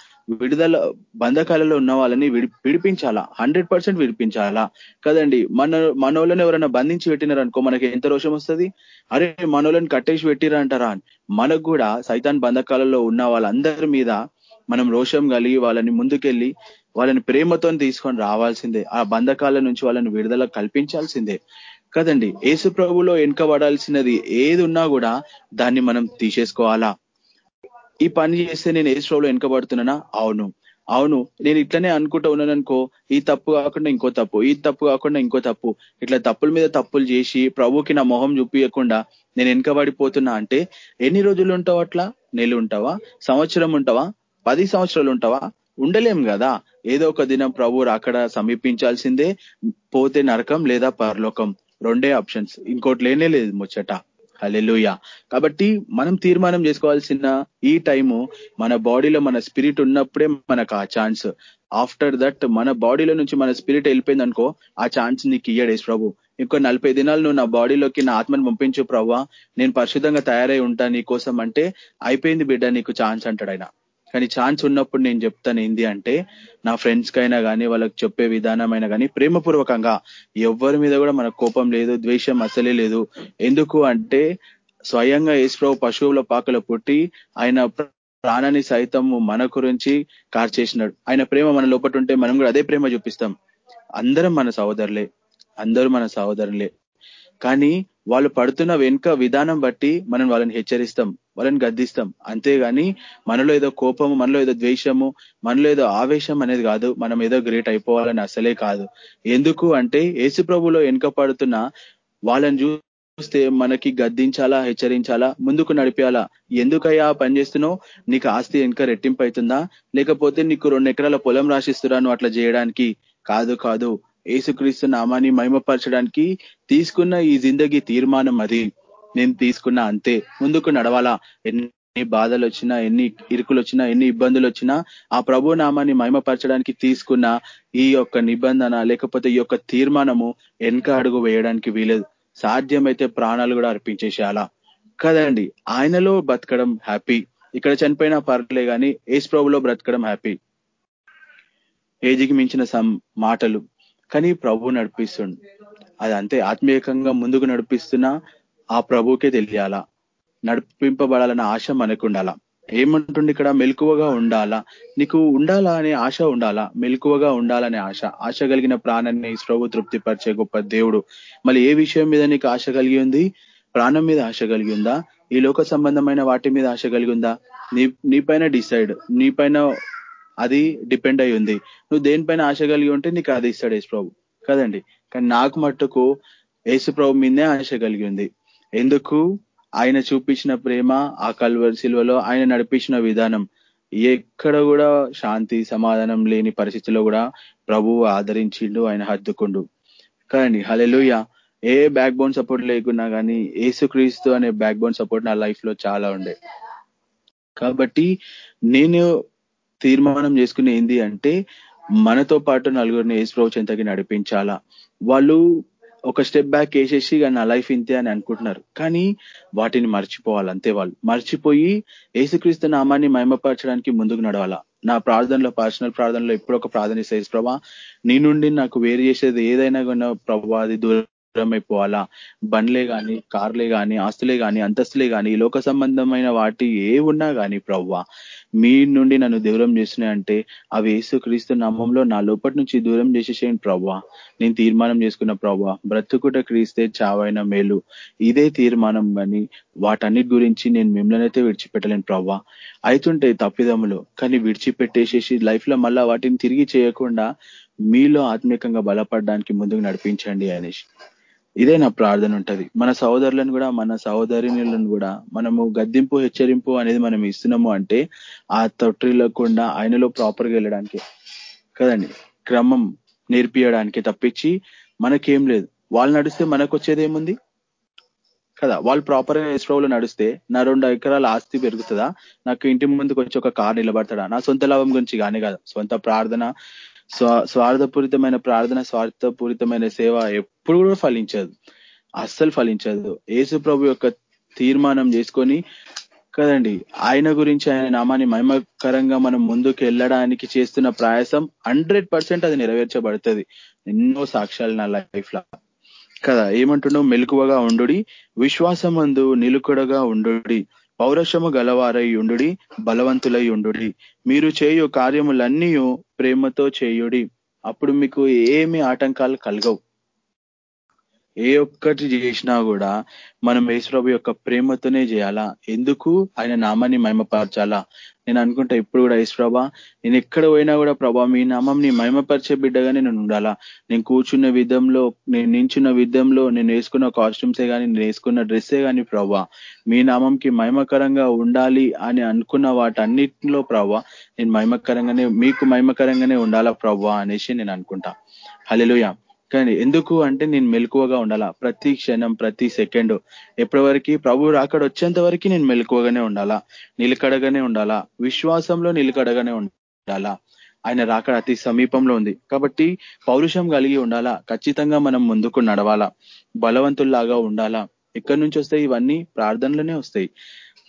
విడుదల బంధకాలలో ఉన్న వాళ్ళని విడిపించాలా? Hundred percent విడిపించాలా? కదండి మన మనోళ్ళని ఎవరైనా బంధించి పెట్టినారనుకో మనకి ఎంత రోషం వస్తుంది? అరే మనోళ్ళని కట్టేసి పెట్టిరంటారా? మనకు కూడా సైతాన్ బంధకాలలో ఉన్న వాళ్ళందరి మీద మనం రోషం కలిగి వాళ్ళని ముందుకెళ్ళి వాళ్ళని ప్రేమతో తీసుకొని రావాల్సిందే. ఆ బంధకాల నుంచి వాళ్ళని విడుదల కల్పించాల్సిందే. కదండి ఏసు ప్రభులో వెనుకబడాల్సినది ఏది ఉన్నా కూడా దాన్ని మనం తీసేసుకోవాలా? ఈ పని చేస్తే నేను ఏసు ప్రభులో వెనుకబడుతున్నానా? అవును. అవును నేను ఇట్లనే అనుకుంటూ ఉన్నాను అనుకో ఈ తప్పు కాకుండా ఇంకో తప్పు ఈ తప్పు కాకుండా ఇంకో తప్పు. ఇట్లా తప్పుల మీద తప్పులు చేసి ప్రభుకి నా మొహం చూపించకుండా నేను వెనుకబడిపోతున్నా అంటే ఎన్ని రోజులు ఉంటావు అట్లా? నెల ఉంటావా? సంవత్సరం ఉంటావా? పది సంవత్సరాలు ఉంటావా? ఉండలేం కదా. ఏదో ఒక దినం ప్రభు అక్కడ సమీపించాల్సిందే పోతే నరకం లేదా పరలోకం. రెండే ఆప్షన్స్. ఇంకోటి లేనే లేదు ముచ్చట. హలెలుయ కాబట్టి మనం తీర్మానం చేసుకోవాల్సిన ఈ టైము మన బాడీలో మన స్పిరిట్ ఉన్నప్పుడే మనకు ఆ ఛాన్స్. ఆఫ్టర్ దట్ మన బాడీలో నుంచి మన స్పిరిట్ వెళ్ళిపోయింది అనుకో ఆ ఛాన్స్ నీకు ఇయ్యడేస్ ప్రభు. ఇంకో నలభై దినాలు నువ్వు నా బాడీలోకి నా ఆత్మను పంపించు ప్రవ్వా నేను పరిశుద్ధంగా తయారై ఉంటా నీ కోసం అంటే అయిపోయింది బిడ్డ నీకు ఛాన్స్ అంటాడు ఆయన. కానీ ఛాన్స్ ఉన్నప్పుడు నేను చెప్తాను ఏంది అంటే నా ఫ్రెండ్స్ కైనా కానీ వాళ్ళకి చెప్పే విధానమైనా కానీ ప్రేమపూర్వకంగా ఎవరి మీద కూడా మన కోపం లేదు ద్వేషం అసలే లేదు. ఎందుకు అంటే స్వయంగా యేసుప్రభు పశువుల పాకలో పుట్టి ఆయన ప్రాణాన్ని సైతం మన గురించి కార్చేసినాడు. ఆయన ప్రేమ మన లోపల ఉంటే మనం కూడా అదే ప్రేమ చూపిస్తాం. అందరం మన సహోదరులే. అందరూ మన సహోదరులే. కానీ వాళ్ళు పడుతున్న వెనుక విధానం బట్టి మనం వాళ్ళని హెచ్చరిస్తాం. వాళ్ళని గద్దిస్తాం. అంతేగాని మనలో ఏదో కోపము మనలో ఏదో ద్వేషము మనలో ఏదో ఆవేశం అనేది కాదు. మనం ఏదో గ్రేట్ అయిపోవాలని అసలే కాదు. ఎందుకు అంటే యేసు ప్రభులో వెనుక పడుతున్న వాళ్ళని చూస్తే మనకి గద్దించాలా హెచ్చరించాలా ముందుకు నడిపేయాలా? ఎందుకయ్యా పని చేస్తున్నావు? నీకు ఆస్తి వెనుక రెట్టింపు అవుతుందా లేకపోతే నీకు రెండు ఎకరాల పొలం రాసిస్తున్నాను అట్లా చేయడానికి? కాదు కాదు. ఏసుక్రీస్తు నామాన్ని మహిమపరచడానికి తీసుకున్న ఈ జిందగీ తీర్మానం అది. నేను తీసుకున్నా అంతే. ముందుకు నడవాలా? ఎన్ని బాధలు వచ్చినా ఎన్ని ఇరుకులు వచ్చినా ఎన్ని ఇబ్బందులు వచ్చినా ఆ ప్రభు నామాన్ని మహిమపరచడానికి తీసుకున్న ఈ యొక్క నిబంధన లేకపోతే ఈ యొక్క తీర్మానము వెనక అడుగు వేయడానికి వీలేదు. సాధ్యమైతే ప్రాణాలు కూడా అర్పించేసేయాలా కదండి ఆయనలో బ్రతకడం హ్యాపీ. ఇక్కడ చనిపోయినా పర్లే కానీ ఏసు ప్రభులో బ్రతకడం హ్యాపీ. ఏజికి మించిన మాటలు. కానీ ప్రభు నడిపిస్తుండు. అది అంతే ఆత్మీయకంగా ముందుకు నడిపిస్తున్నా ఆ ప్రభువుకే తెలియాలా? నడిపింపబడాలన్న ఆశ మనకు ఉండాలా ఏమంటుండి ఇక్కడ? మెలకువగా ఉండాలా? నీకు ఉండాలా అనే ఆశ ఉండాలా? మెలకువగా ఉండాలనే ఆశ. ఆశ కలిగిన ప్రాణాన్ని ప్రభు తృప్తిపరిచే గొప్ప దేవుడు. మళ్ళీ ఏ విషయం మీద నీకు ఆశ కలిగి ఉంది? ప్రాణం మీద ఆశ కలిగి ఉందా? ఈ లోక సంబంధమైన వాటి మీద ఆశ కలిగి ఉందా? నీ నీపైన డిసైడ్. నీపైన అది డిపెండ్ అయి ఉంది. నువ్వు దేనిపైన ఆశ కలిగి ఉంటే నీకు అది ఇస్తాడు యేసు ప్రభు కదండి. కానీ నాకు మట్టుకు యేసు ప్రభు మీదే ఆశ కలిగి ఉంది. ఎందుకు? ఆయన చూపించిన ప్రేమ ఆ కల్వర్ శిల్వలో ఆయన నడిపించిన విధానం. ఎక్కడ కూడా శాంతి సమాధానం లేని పరిస్థితిలో కూడా ప్రభువు ఆదరించిండు ఆయన హద్దుకుండు. కానీ హలెలుయ ఏ బ్యాక్ బోన్ సపోర్ట్ లేకున్నా కానీ ఏసుక్రీస్తు అనే బ్యాక్ బోన్ సపోర్ట్ నా లైఫ్లో చాలా ఉండే. కాబట్టి నేను తీర్మానం చేసుకునే ఏంది అంటే మనతో పాటు నలుగురిని ఏసు ప్రభు చెంతకి నడిపించాలా? వాళ్ళు ఒక స్టెప్ బ్యాక్ వేసేసి నా లైఫ్ ఇంతే అని అనుకుంటున్నారు. కానీ వాటిని మర్చిపోవాలి అంతే వాళ్ళు. మర్చిపోయి ఏసుక్రీస్తు నామాన్ని మహిమపరచడానికి ముందుకు నడవాలా? నా ప్రార్థనలో పర్సనల్ ప్రార్థనలో ఎప్పుడు ఒక ప్రార్థన ఇస్తే ప్రభా నీ నుండి నాకు వేరు చేసేది ఏదైనా కూడా ప్రభా అది దూరం దూరం అయిపోవాలా బండ్లే కానీ కార్లే కానీ ఆస్తులే కానీ అంతస్తులే కానీ లోక సంబంధమైన వాటి ఏ ఉన్నా కానీ ప్రవ్వా మీ నుండి నన్ను దూరం చేసినాయంటే అవి ఏసు క్రీస్తు నామంలో నా లోపటి నుంచి దూరం చేసేసేయండి ప్రవ్వా. నేను తీర్మానం చేసుకున్న ప్రవ్వా బ్రతుకుట క్రీస్తే చావైన మేలు. ఇదే తీర్మానం కానీ వాటన్నిటి గురించి నేను మిమ్మల్ని అయితే విడిచిపెట్టలేను ప్రవ్వా. అవుతుంటే తప్పిదములు కానీ విడిచిపెట్టేసేసి లైఫ్లో మళ్ళా వాటిని తిరిగి చేయకుండా మీలో ఆత్మీయంగా బలపడడానికి ముందుకు నడిపించండి అనేసి. ఇదే నా ప్రార్థన ఉంటది. మన సహోదరులను కూడా మన సహోదరులను కూడా మనము గద్దింపు హెచ్చరింపు అనేది మనం ఇస్తున్నాము అంటే ఆ తొట్టిల్లకుండా ఆయనలో ప్రాపర్గా వెళ్ళడానికి. కదండి? క్రమం నేర్పియడానికి తప్పించి మనకేం లేదు. వాళ్ళు నడిస్తే మనకు వచ్చేదేముంది కదా? వాళ్ళు ప్రాపర్గా ఇస్రోలో నడిస్తే నా రెండు ఎకరాల ఆస్తి పెరుగుతుందా? నాకు ఇంటి ముందుకు వచ్చి ఒక కార్ నిలబడతాడా? నా సొంత లాభం గురించి కానీ కాదు. సొంత ప్రార్థన స్వార్థపూరితమైన ప్రార్థన స్వార్థపూరితమైన సేవ ఎప్పుడు కూడా ఫలించదు. అస్సలు ఫలించదు. యేసు ప్రభు యొక్క తీర్మానం చేసుకొని కదండి ఆయన గురించి ఆయన నామాన్ని మహిమకరంగా మనం ముందుకు వెళ్ళడానికి చేస్తున్న ప్రయాసం హండ్రెడ్ పర్సెంట్ అది నెరవేర్చబడుతుంది. ఎన్నో సాక్ష్యాలు నా లైఫ్లో కదా ఏమంటున్నావు? మెలకువగా ఉండు విశ్వాసమందు నిలుకడగా ఉండు పౌరషము గలవారై ఉండుడి బలవంతులై ఉండుడి మీరు చేయు కార్యములన్నీ ప్రేమతో చేయుడి. అప్పుడు మీకు ఏమి ఆటంకాలు కలగవు. ఏ ఒక్కటి చేసినా కూడా మనం యేసుప్రభు యొక్క ప్రేమతోనే చేయాలా? ఎందుకు? ఆయన నామాన్ని మహిమపరచాలా? నేను అనుకుంటా ఇప్పుడు కూడా యేసుప్రభ నేను ఎక్కడ పోయినా కూడా ప్రభా మీ నామం నీ మహిమపరిచే బిడ్డగానే నేను ఉండాలా? నేను కూర్చున్న విధంలో నేను నించున్న విధంలో నేను వేసుకున్న కాస్ట్యూమ్సే కానీ నేను వేసుకున్న డ్రెస్సే కానీ ప్రభా మీ నామంకి మహిమకరంగా ఉండాలి అని అనుకున్న వాటన్నిటిలో ప్రభా నేను మహిమకరంగానే మీకు మహిమకరంగానే ఉండాలా ప్రభా అనేసి నేను అనుకుంటా. హలెలుయా కానీ ఎందుకు అంటే నేను మెలకువగా ఉండాలా? ప్రతి క్షణం ప్రతి సెకండ్. ఎప్పటి వరకు ప్రభు రాకడ వచ్చేంత వరకు నేను మెలకువగానే ఉండాలా? నిలకడగానే ఉండాలా? విశ్వాసంలో నిలకడగానే ఉండాలా? ఆయన రాకడ అతి సమీపంలో ఉంది. కాబట్టి పౌరుషం కలిగి ఉండాలా? ఖచ్చితంగా మనం ముందుకు నడవాలా? బలవంతుల్లాగా ఉండాలా? ఎక్కడి నుంచి వస్తాయి? ఇవన్నీ ప్రార్థనలోనే వస్తాయి.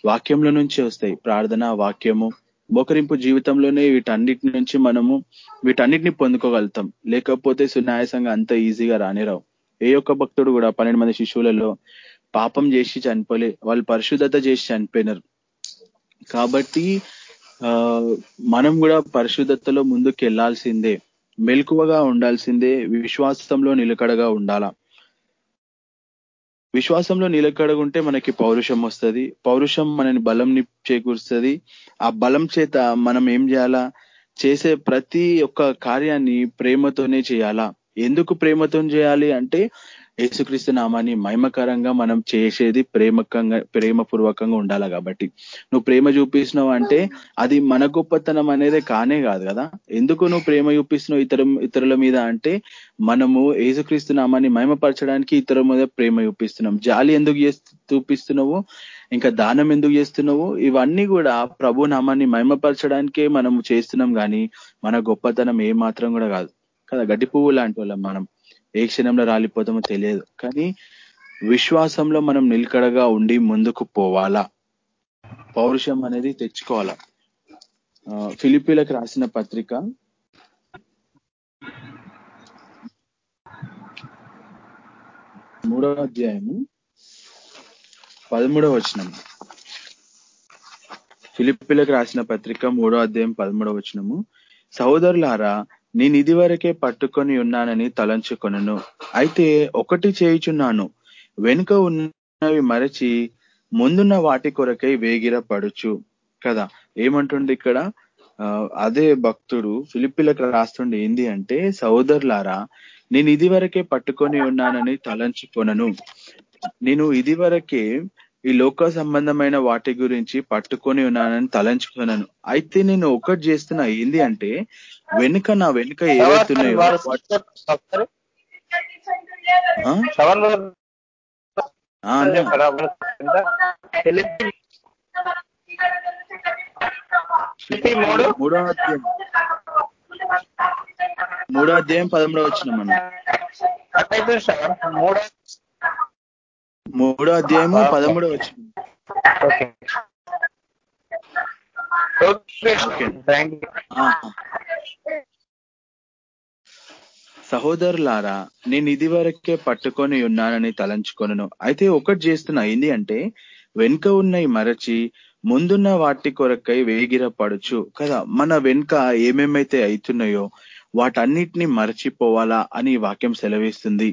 వాక్యంలో నుంచే వస్తాయి. ప్రార్థన వాక్యము. మోకరింపు జీవితంలోనే వీటన్నిటి నుంచి మనము వీటన్నిటిని పొందుకోగలుగుతాం. లేకపోతే సునాయాసంగా అంత ఈజీగా రానిరావు. ఏ ఒక్క భక్తుడు కూడా పన్నెండు మంది శిశువులలో పాపం చేసి చనిపోలే వాళ్ళు పరిశుద్ధత చేసి చనిపోయినారు. కాబట్టి ఆ మనం కూడా పరిశుద్ధతలో ముందుకు వెళ్ళాల్సిందే మెలకువగా ఉండాల్సిందే విశ్వాసంలో నిలకడగా ఉండాలా. విశ్వాసంలో నిలకడగుంటే మనకి పౌరుషం వస్తుంది. పౌరుషం మనని బలంని చేకూరుస్తుంది. ఆ బలం చేత మనం ఏం చేయాలా? చేసే ప్రతి ఒక్క కార్యాన్ని ప్రేమతోనే చేయాలా? ఎందుకు ప్రేమతో చేయాలి అంటే యేసుక్రీస్తు నామాన్ని మహిమకరంగా మనం చేసేది ప్రేమకంగా ప్రేమపూర్వకంగా ఉండాలి కాబట్టి. నువ్వు ప్రేమ చూపిస్తున్నావు అంటే అది మన గొప్పతనం అనేది కానే కాదు కదా? ఎందుకు నువ్వు ప్రేమ చూపిస్తున్నావు ఇతర ఇతరుల మీద అంటే మనము యేసుక్రీస్తు నామాన్ని మహిమపరచడానికి ఇతరుల మీద ప్రేమ చూపిస్తున్నాం. జాలి ఎందుకు చూపిస్తున్నావు? ఇంకా దానం ఎందుకు చేస్తున్నావు? ఇవన్నీ కూడా ప్రభు నామాన్ని మహిమపరచడానికే మనము చేస్తున్నాం కానీ మన గొప్పతనం ఏ మాత్రం కూడా కాదు. కదా? గడ్డి పువ్వు లాంటి వాళ్ళం మనం. ఏ క్షణంలో రాలిపోతామో తెలియదు. కానీ విశ్వాసంలో మనం నిలకడగా ఉండి ముందుకు పోవాలా? పౌరుషం అనేది తెచ్చుకోవాలా? ఫిలిపీలకు రాసిన పత్రిక మూడవ అధ్యాయము పదమూడవ వచనం. ఫిలిపీలకు రాసిన పత్రిక మూడో అధ్యాయం పదమూడవ వచనము. సహోదరులారా నేను ఇదివరకే పట్టుకొని ఉన్నానని తలంచుకొనను. అయితే ఒకటి చేయుచున్నాను. వెనుక ఉన్నవి మరచి ముందున్న వాటి కొరకై వేగిర పడుచు కదా ఏమంటుండే ఇక్కడ? అదే భక్తుడు ఫిలిపిలకు రాస్తుండే ఏంది అంటే సహోదరులారా నేను ఇది వరకే పట్టుకొని ఉన్నానని తలంచుకొనను. నేను ఇదివరకే ఈ లోక సంబంధమైన వాటి గురించి పట్టుకొని ఉన్నానని తలంచుకున్నాను అయితే నేను ఒకటి చేస్తున్నా ఏంది అంటే వెనుక నా వెనుక ఏవైతున్నాయో మూడో. అధ్యాయం. మూడో అధ్యాయం పదమూడో వచ్చిన మనం. మూడో. అధ్యాయము పదమూడో వచ్చిన. సహోదరులారా నేను ఇది వరకే పట్టుకొని ఉన్నానని తలంచుకొనను. అయితే ఒకటి చేస్తున్నా ఏంది అంటే వెనుక ఉన్నవి మరచి ముందున్న వాటి కొరకై వేగిర పడుచు కదా మన వెనుక ఏమేమైతే అవుతున్నాయో వాటన్నిటిని మరచిపోవాలా అని వాక్యం సెలవిస్తుంది.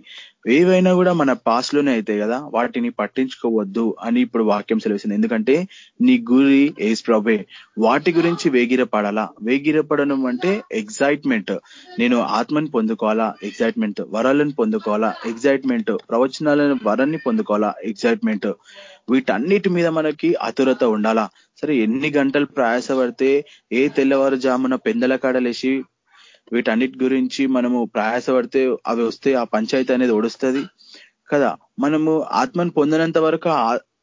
ఏవైనా కూడా మన పాస్లోనే అయితే కదా వాటిని పట్టించుకోవద్దు అని ఇప్పుడు వాక్యం సెలవిస్తుంది. ఎందుకంటే నీ గురి ఏస్ ప్రభే వాటి గురించి వేగిరపడాలా? వేగిరపడడం అంటే ఎగ్జైట్మెంట్ నేను ఆత్మని పొందుకోవాలా? ఎగ్జైట్మెంట్ వరాలను పొందుకోవాలా? ఎగ్జైట్మెంట్ ప్రవచనాలను వరాన్ని పొందుకోవాలా? ఎగ్జైట్మెంట్ వీటన్నిటి మీద మనకి అతురత ఉండాలా? సరే ఎన్ని గంటలు ప్రయాసపడితే ఏ తెల్లవారుజామున పెందల కాడలేసి వీటన్నిటి గురించి మనము ప్రయాసపడితే అవి వస్తే ఆ పంచాయతీ అనేది ఒడుస్తుంది. కదా? మనము ఆత్మను పొందినంత వరకు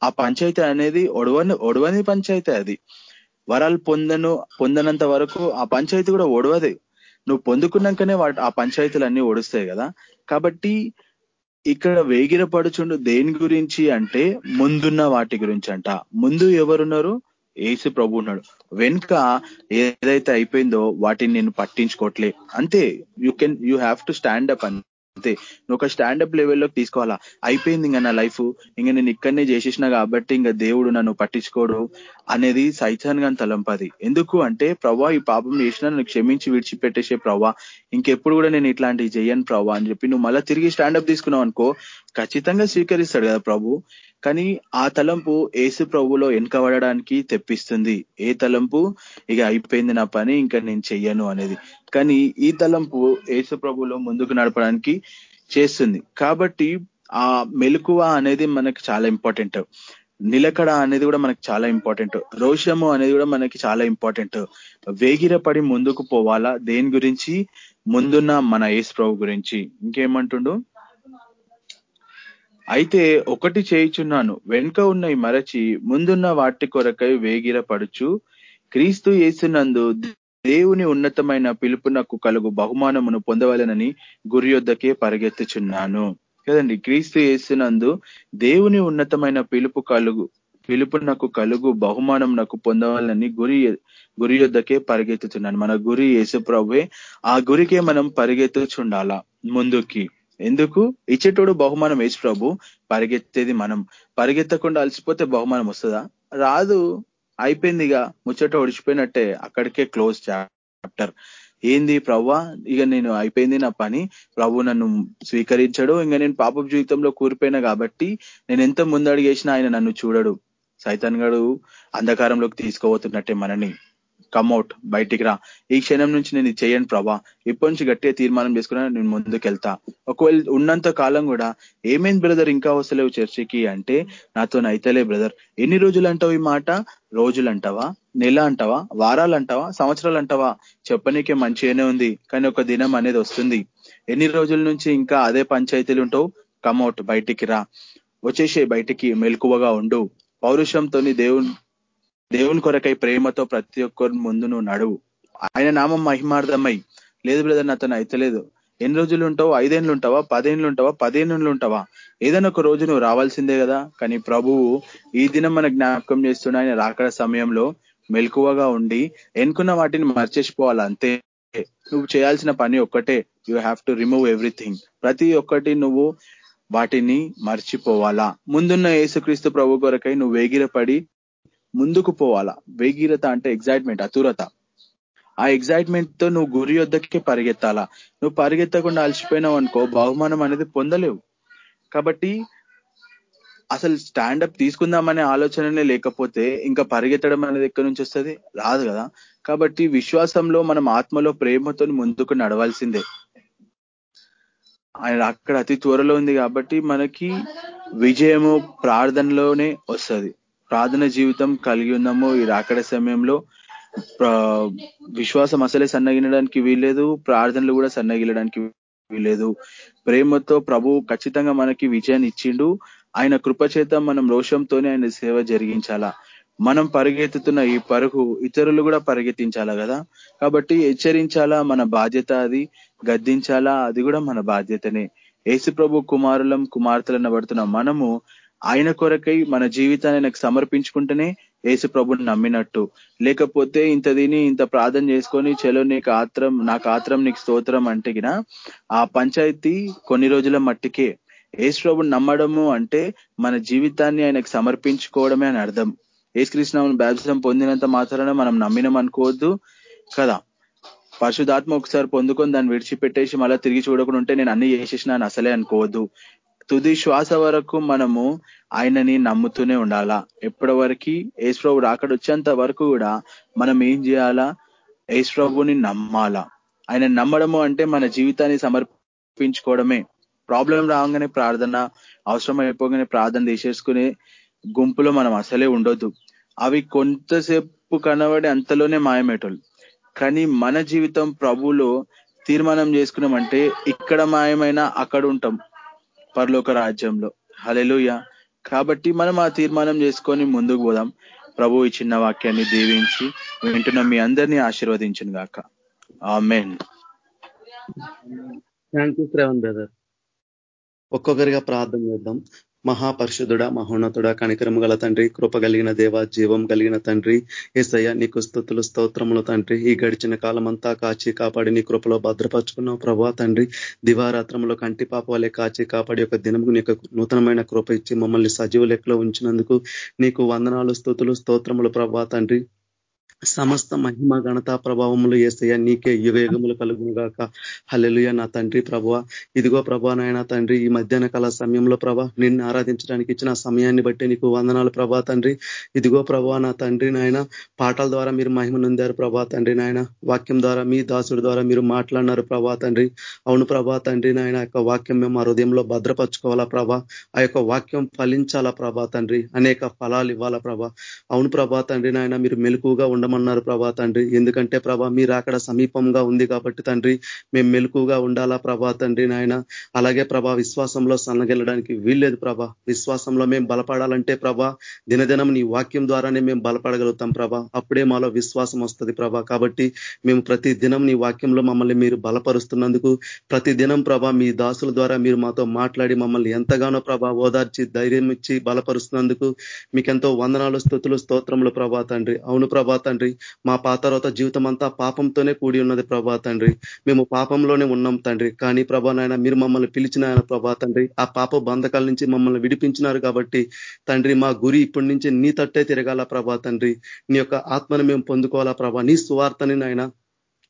ఆ పంచాయతీ అనేది ఒడవని ఒడవని పంచాయతీ అది. వరాలు పొందను పొందనంత వరకు ఆ పంచాయతీ కూడా ఒడవదే. నువ్వు పొందుకున్నాకనే వాటి ఆ పంచాయతీలు అన్ని ఒడుస్తాయి కదా? కాబట్టి ఇక్కడ వేగిరపడుచుండు దేని గురించి అంటే ముందున్న వాటి గురించి అంట. ముందు ఎవరున్నారు? ఏసు ప్రభు ఉన్నాడు. వెనుక ఏదైతే అయిపోయిందో వాటిని నేను పట్టించుకోవట్లే అంతే you can you have to stand up అంతే. నువ్వు ఒక స్టాండప్ లెవెల్లోకి తీసుకోవాలా? అయిపోయింది ఇంకా నా లైఫ్ ఇంకా నేను ఇక్కడనే చేసేసిన కాబట్టి ఇంకా దేవుడు నన్ను పట్టించుకోడు అనేది సైతాన్ గాని తలంపది. ఎందుకు అంటే ప్రవ్వా ఈ పాపం చేసిన నన్ను క్షమించి విడిచిపెట్టేసే ప్రవ్వా ఇంకెప్పుడు కూడా నేను ఇట్లాంటివి చేయను ప్రవ్వా అని చెప్పి నువ్వు మళ్ళీ తిరిగి స్టాండప్ తీసుకున్నావు అనుకో ఖచ్చితంగా స్వీకరిస్తాడు కదా ప్రభు. కానీ ఆ తలంపు ఏసు ప్రభులో వెనకబడడానికి తెప్పిస్తుంది. ఏ తలంపు? ఇక అయిపోయింది నా పని ఇంకా నేను చెయ్యను అనేది. కానీ ఈ తలంపు ఏసు ప్రభులో ముందుకు నడపడానికి చేస్తుంది. కాబట్టి ఆ మెలకువ అనేది మనకి చాలా ఇంపార్టెంట్. నిలకడ అనేది కూడా మనకి చాలా ఇంపార్టెంట్. రోషము అనేది కూడా మనకి చాలా ఇంపార్టెంట్. వేగిరపడి ముందుకు పోవాలా? దేని గురించి? ముందున్న మన ఏసు ప్రభు గురించి. ఇంకేమంటుండు? అయితే ఒకటి చేయుచున్నాను వెనుక ఉన్నవి మరచి ముందున్న వాటి కొరకై వేగిర పడుచు క్రీస్తు యేసునందు దేవుని ఉన్నతమైన పిలుపునకు కలుగు బహుమానమును పొందవలనని గురి యొద్దకే పరిగెత్తుచున్నాను. కదండి క్రీస్తు యేసునందు దేవుని ఉన్నతమైన పిలుపు కలుగు పిలుపునకు కలుగు బహుమానం నాకు పొందవాలని గురి గురి యొద్దకే పరిగెత్తుతున్నాను మన గురి యేసు ప్రభువే ఆ గురికే మనం పరిగెత్తుచుండాలా? ముందుకి. ఎందుకు? ఇచ్చేటోడు బహుమానం వేసి ప్రభు పరిగెత్తేది మనం. పరిగెత్తకుండా అలసిపోతే బహుమానం వస్తుందా? రాదు. అయిపోయిందిగా ముచ్చట ఒడిచిపోయినట్టే. అక్కడికే క్లోజ్ చాప్టర్. ఏంది ప్రవ్వా? ఇక నేను అయిపోయింది నా పని. ప్రభు నన్ను స్వీకరించడు. ఇంకా నేను పాప జీవితంలో కూరిపోయినా కాబట్టి నేను ఎంత ముందడిగేసినా ఆయన నన్ను చూడడు. సైతాన్ గడు అంధకారంలోకి తీసుకోబోతున్నట్టే మనని. కమ్అట్ బయటికి రా. ఈ క్షణం నుంచి నేను చేయను ప్రభా. ఇప్పటి నుంచి గట్టిగా తీర్మానం చేసుకున్నా నేను ముందుకెళ్తా. ఒకవేళ ఉన్నంత కాలం కూడా ఏమేం బ్రదర్? ఇంకా వస్తలేవు చర్చికి అంటే నాతో అయితేలే బ్రదర్. ఎన్ని రోజులు అంటావు ఈ మాట? రోజులు అంటావా నెల అంటావా వారాలు అంటావా సంవత్సరాలు అంటావా చెప్పనీకే మంచిగానే ఉంది కానీ ఒక దినం అనేది వస్తుంది. ఎన్ని రోజుల నుంచి ఇంకా అదే పంచాయతీలు ఉంటావు? కమ్అట్ బయటికి రా. వచ్చేసే బయటికి మెలకువగా ఉండు. పౌరుషంతోని దేవుని దేవుని కొరకై ప్రేమతో ప్రతి ఒక్కరి ముందు నువ్వు నడువు. ఆయన నామం మహిమార్థమై. లేదు బ్రదర్ నాతను అయితలేదు. ఎన్ని రోజులు ఉంటావు? ఐదేళ్ళు ఉంటావా? పదేళ్ళు ఉంటావా? పదేళ్ళు ఉంటావా? ఏదైనా ఒక రోజు నువ్వు రావాల్సిందే కదా. కానీ ప్రభువు ఈ దినం మన జ్ఞాపకం చేస్తున్న ఆయన రాకడ సమయంలో మెలకువగా ఉండి ఎన్నుకున్న వాటిని మర్చేసిపోవాలి. అంతే. నువ్వు చేయాల్సిన పని ఒక్కటే. You have to remove everything ప్రతి ఒక్కటి నువ్వు వాటిని మర్చిపోవాలా. ముందున్న యేసుక్రీస్తు ప్రభు కొరకై నువ్వు వేగిరపడి ముందుకు పోవాలా? వేగిరత అంటే ఎగ్జైట్మెంట్ అతురత. ఆ ఎగ్జైట్మెంట్తో నువ్వు గురి వద్దకే పరిగెత్తాలా? నువ్వు పరిగెత్తకుండా అలసిపోయినావు అనుకో బహుమానం అనేది పొందలేవు. కాబట్టి అసలు స్టాండప్ తీసుకుందామనే ఆలోచననే లేకపోతే ఇంకా పరిగెత్తడం అనేది ఎక్కడి నుంచి వస్తుంది? రాదు కదా. కాబట్టి విశ్వాసంలో మనం ఆత్మలో ప్రేమతో ముందుకు నడవాల్సిందే. ఆయన అక్కడ అతి త్వరలో ఉంది కాబట్టి మనకి విజయము ప్రార్థనలోనే వస్తుంది. ప్రార్థన జీవితం కలిగి ఉన్నాము ఈ రాకడ సమయంలో విశ్వాసం అసలే సన్నగినడానికి వీల్లేదు ప్రార్థనలు కూడా సన్నగిలడానికి వీల్లేదు. ప్రేమతో ప్రభు ఖచ్చితంగా మనకి విజయాన్ని ఇచ్చిండు. ఆయన కృపచేత మనం రోషంతోనే ఆయన సేవ జరిగించాలా? మనం పరిగెత్తుతున్న ఈ పరుగు ఇతరులు కూడా పరిగెత్తించాలా కదా? కాబట్టి హెచ్చరించాలా మన బాధ్యత అది గద్దించాలా అది కూడా మన బాధ్యతనే. యేసు ప్రభు కుమారులం కుమార్తెలను పడుతున్న మనము ఆయన కొరకై మన జీవితాన్ని ఆయనకు సమర్పించుకుంటేనే యేసు ప్రభుని నమ్మినట్టు. లేకపోతే ఇంత దీని ఇంత ప్రార్థన చేసుకొని చలో నీకు ఆత్రం నాకు ఆత్రం నీకు స్తోత్రం అంటే ఆ పంచాయతీ కొన్ని రోజుల మట్టికే యేసు ప్రభుని నమ్మడము అంటే మన జీవితాన్ని ఆయనకు సమర్పించుకోవడమే అని అర్థం. ఏసుకృష్ణ బ్యాప్సం పొందినంత మాత్రాన మనం నమ్మినం అనుకోవద్దు కదా. పరిశుధాత్మ ఒకసారి పొందుకొని దాన్ని విడిచిపెట్టేసి మళ్ళీ తిరిగి చూడకుండా ఉంటే నేను అన్ని చేసేసినాను అసలే అనుకోవద్దు. తుది శ్వాస వరకు మనము ఆయనని నమ్ముతూనే ఉండాలా. ఎప్పటి వరకు ఏశ్వరావు అక్కడ వచ్చేంత వరకు కూడా మనం ఏం చేయాలా? ఏశ్వరావుని నమ్మాలా. ఆయన నమ్మడము అంటే మన జీవితాన్ని సమర్పించుకోవడమే. ప్రాబ్లం రాగానే ప్రార్థన అవసరం అయిపోగానే ప్రార్థన తీసేసుకునే గుంపులో మనం అసలే ఉండొద్దు. అవి కొంతసేపు కనబడి అంతలోనే మాయమేటోళ్ళు కానీ మన జీవితం ప్రభులో తీర్మానం చేసుకున్నామంటే ఇక్కడ మాయమైనా అక్కడ ఉంటాం. పరలోక రాజ్యంలో. హలెలుయ కాబట్టి మనం ఆ తీర్మానం చేసుకొని ముందుకు పోదాం. ప్రభు ఈ చిన్న వాక్యాన్ని దీవించి వింటున్న మీ అందరినీ ఆశీర్వదించిన గాక. Amen. Thank you Shravan brother ఒక్కొక్కరిగా ప్రార్థన చేద్దాం. మహాపరిషుధుడ మహోన్నతుడ కనికరము గల తండ్రి కృప కలిగిన దేవ జీవం కలిగిన తండ్రి ఏసయ్య నీకు స్థుతులు స్తోత్రములు తండ్రి. ఈ గడిచిన కాలం అంతా కాచి కాపాడి నీ కృపలో భద్రపరుచుకున్నావు ప్రభా తండ్రి. దివారాత్రంలో కంటి పాప వలె కాచి కాపాడి ఒక దినము నీకు నూతనమైన కృప ఇచ్చి మమ్మల్ని సజీవ లెక్కలో ఉంచినందుకు నీకు వందనాలు స్థుతులు స్తోత్రములు ప్రభా తండ్రి. సమస్త మహిమ ఘనత ప్రభావములు ఏసయ్య నీకే యుగ యుగములు కలుగునుగాక హలెలుయ నా తండ్రి ప్రభా ఇదిగో ప్రభా నాయన తండ్రి ఈ మధ్యాహ్న కాల సమయంలో ప్రభా నిన్ను ఆరాధించడానికి ఇచ్చిన సమయాన్ని బట్టి నీకు వందనాలు ప్రభా తండ్రి. ఇదిగో ప్రభా నా తండ్రి నాయన పాటల ద్వారా మీరు మహిమ నొందారు ప్రభా తండ్రి నాయన. వాక్యం ద్వారా మీ దాసుడి ద్వారా మీరు మాట్లాడినారు ప్రభా తండ్రి. అవును ప్రభా తండ్రి నాయన యొక్క వాక్యం మేము మా హృదయంలో భద్రపరచుకోవాలా ప్రభా. ఆ యొక్క వాక్యం ఫలించాలా ప్రభా తండ్రి. అనేక ఫలాలు ఇవ్వాలా ప్రభా. అవును ప్రభా తండ్రి నాయన మీరు మెలుకుగా ఉండ ఉండమన్నారు ప్రభా తండ్రి. ఎందుకంటే ప్రభా మీరు అక్కడ సమీపంగా ఉంది కాబట్టి తండ్రి మేము మెలకుగా ఉండాలా ప్రభా తండ్రి నాయన? అలాగే ప్రభా విశ్వాసంలో సన్నగెళ్ళడానికి వీల్లేదు ప్రభా. విశ్వాసంలో మేము బలపడాలంటే ప్రభా దినదినం నీ వాక్యం ద్వారానే మేము బలపడగలుగుతాం ప్రభా. అప్పుడే మాలో విశ్వాసం వస్తుంది ప్రభా. కాబట్టి మేము ప్రతి దినం నీ వాక్యంలో మమ్మల్ని మీరు బలపరుస్తున్నందుకు ప్రతి దినం ప్రభా మీ దాసుల ద్వారా మీరు మాతో మాట్లాడి మమ్మల్ని ఎంతగానో ప్రభా ఓదార్చి ధైర్యం ఇచ్చి బలపరుస్తున్నందుకు మీకెంతో వందనాలు స్థుతులు స్తోత్రములు ప్రభా తండ్రి. అవును ప్రభా తండ్రి. మా పాతరోత జీవితం అంతా పాపంతోనే కూడి ఉన్నది ప్రభా తండ్రి. మేము పాపంలోనే ఉన్నాం తండ్రి. కానీ ప్రభా నాయన మీరు మమ్మల్ని పిలిచిన ఆయన ప్రభా తండ్రి. ఆ పాప బంధకాల నుంచి మమ్మల్ని విడిపించినారు కాబట్టి తండ్రి మా గురి ఇప్పటి నుంచి నీ తట్టే తిరగాల ప్రభా తండ్రి. నీ యొక్క ఆత్మను మేము పొందుకోవాలా ప్రభా. నీ సువార్తని నాయన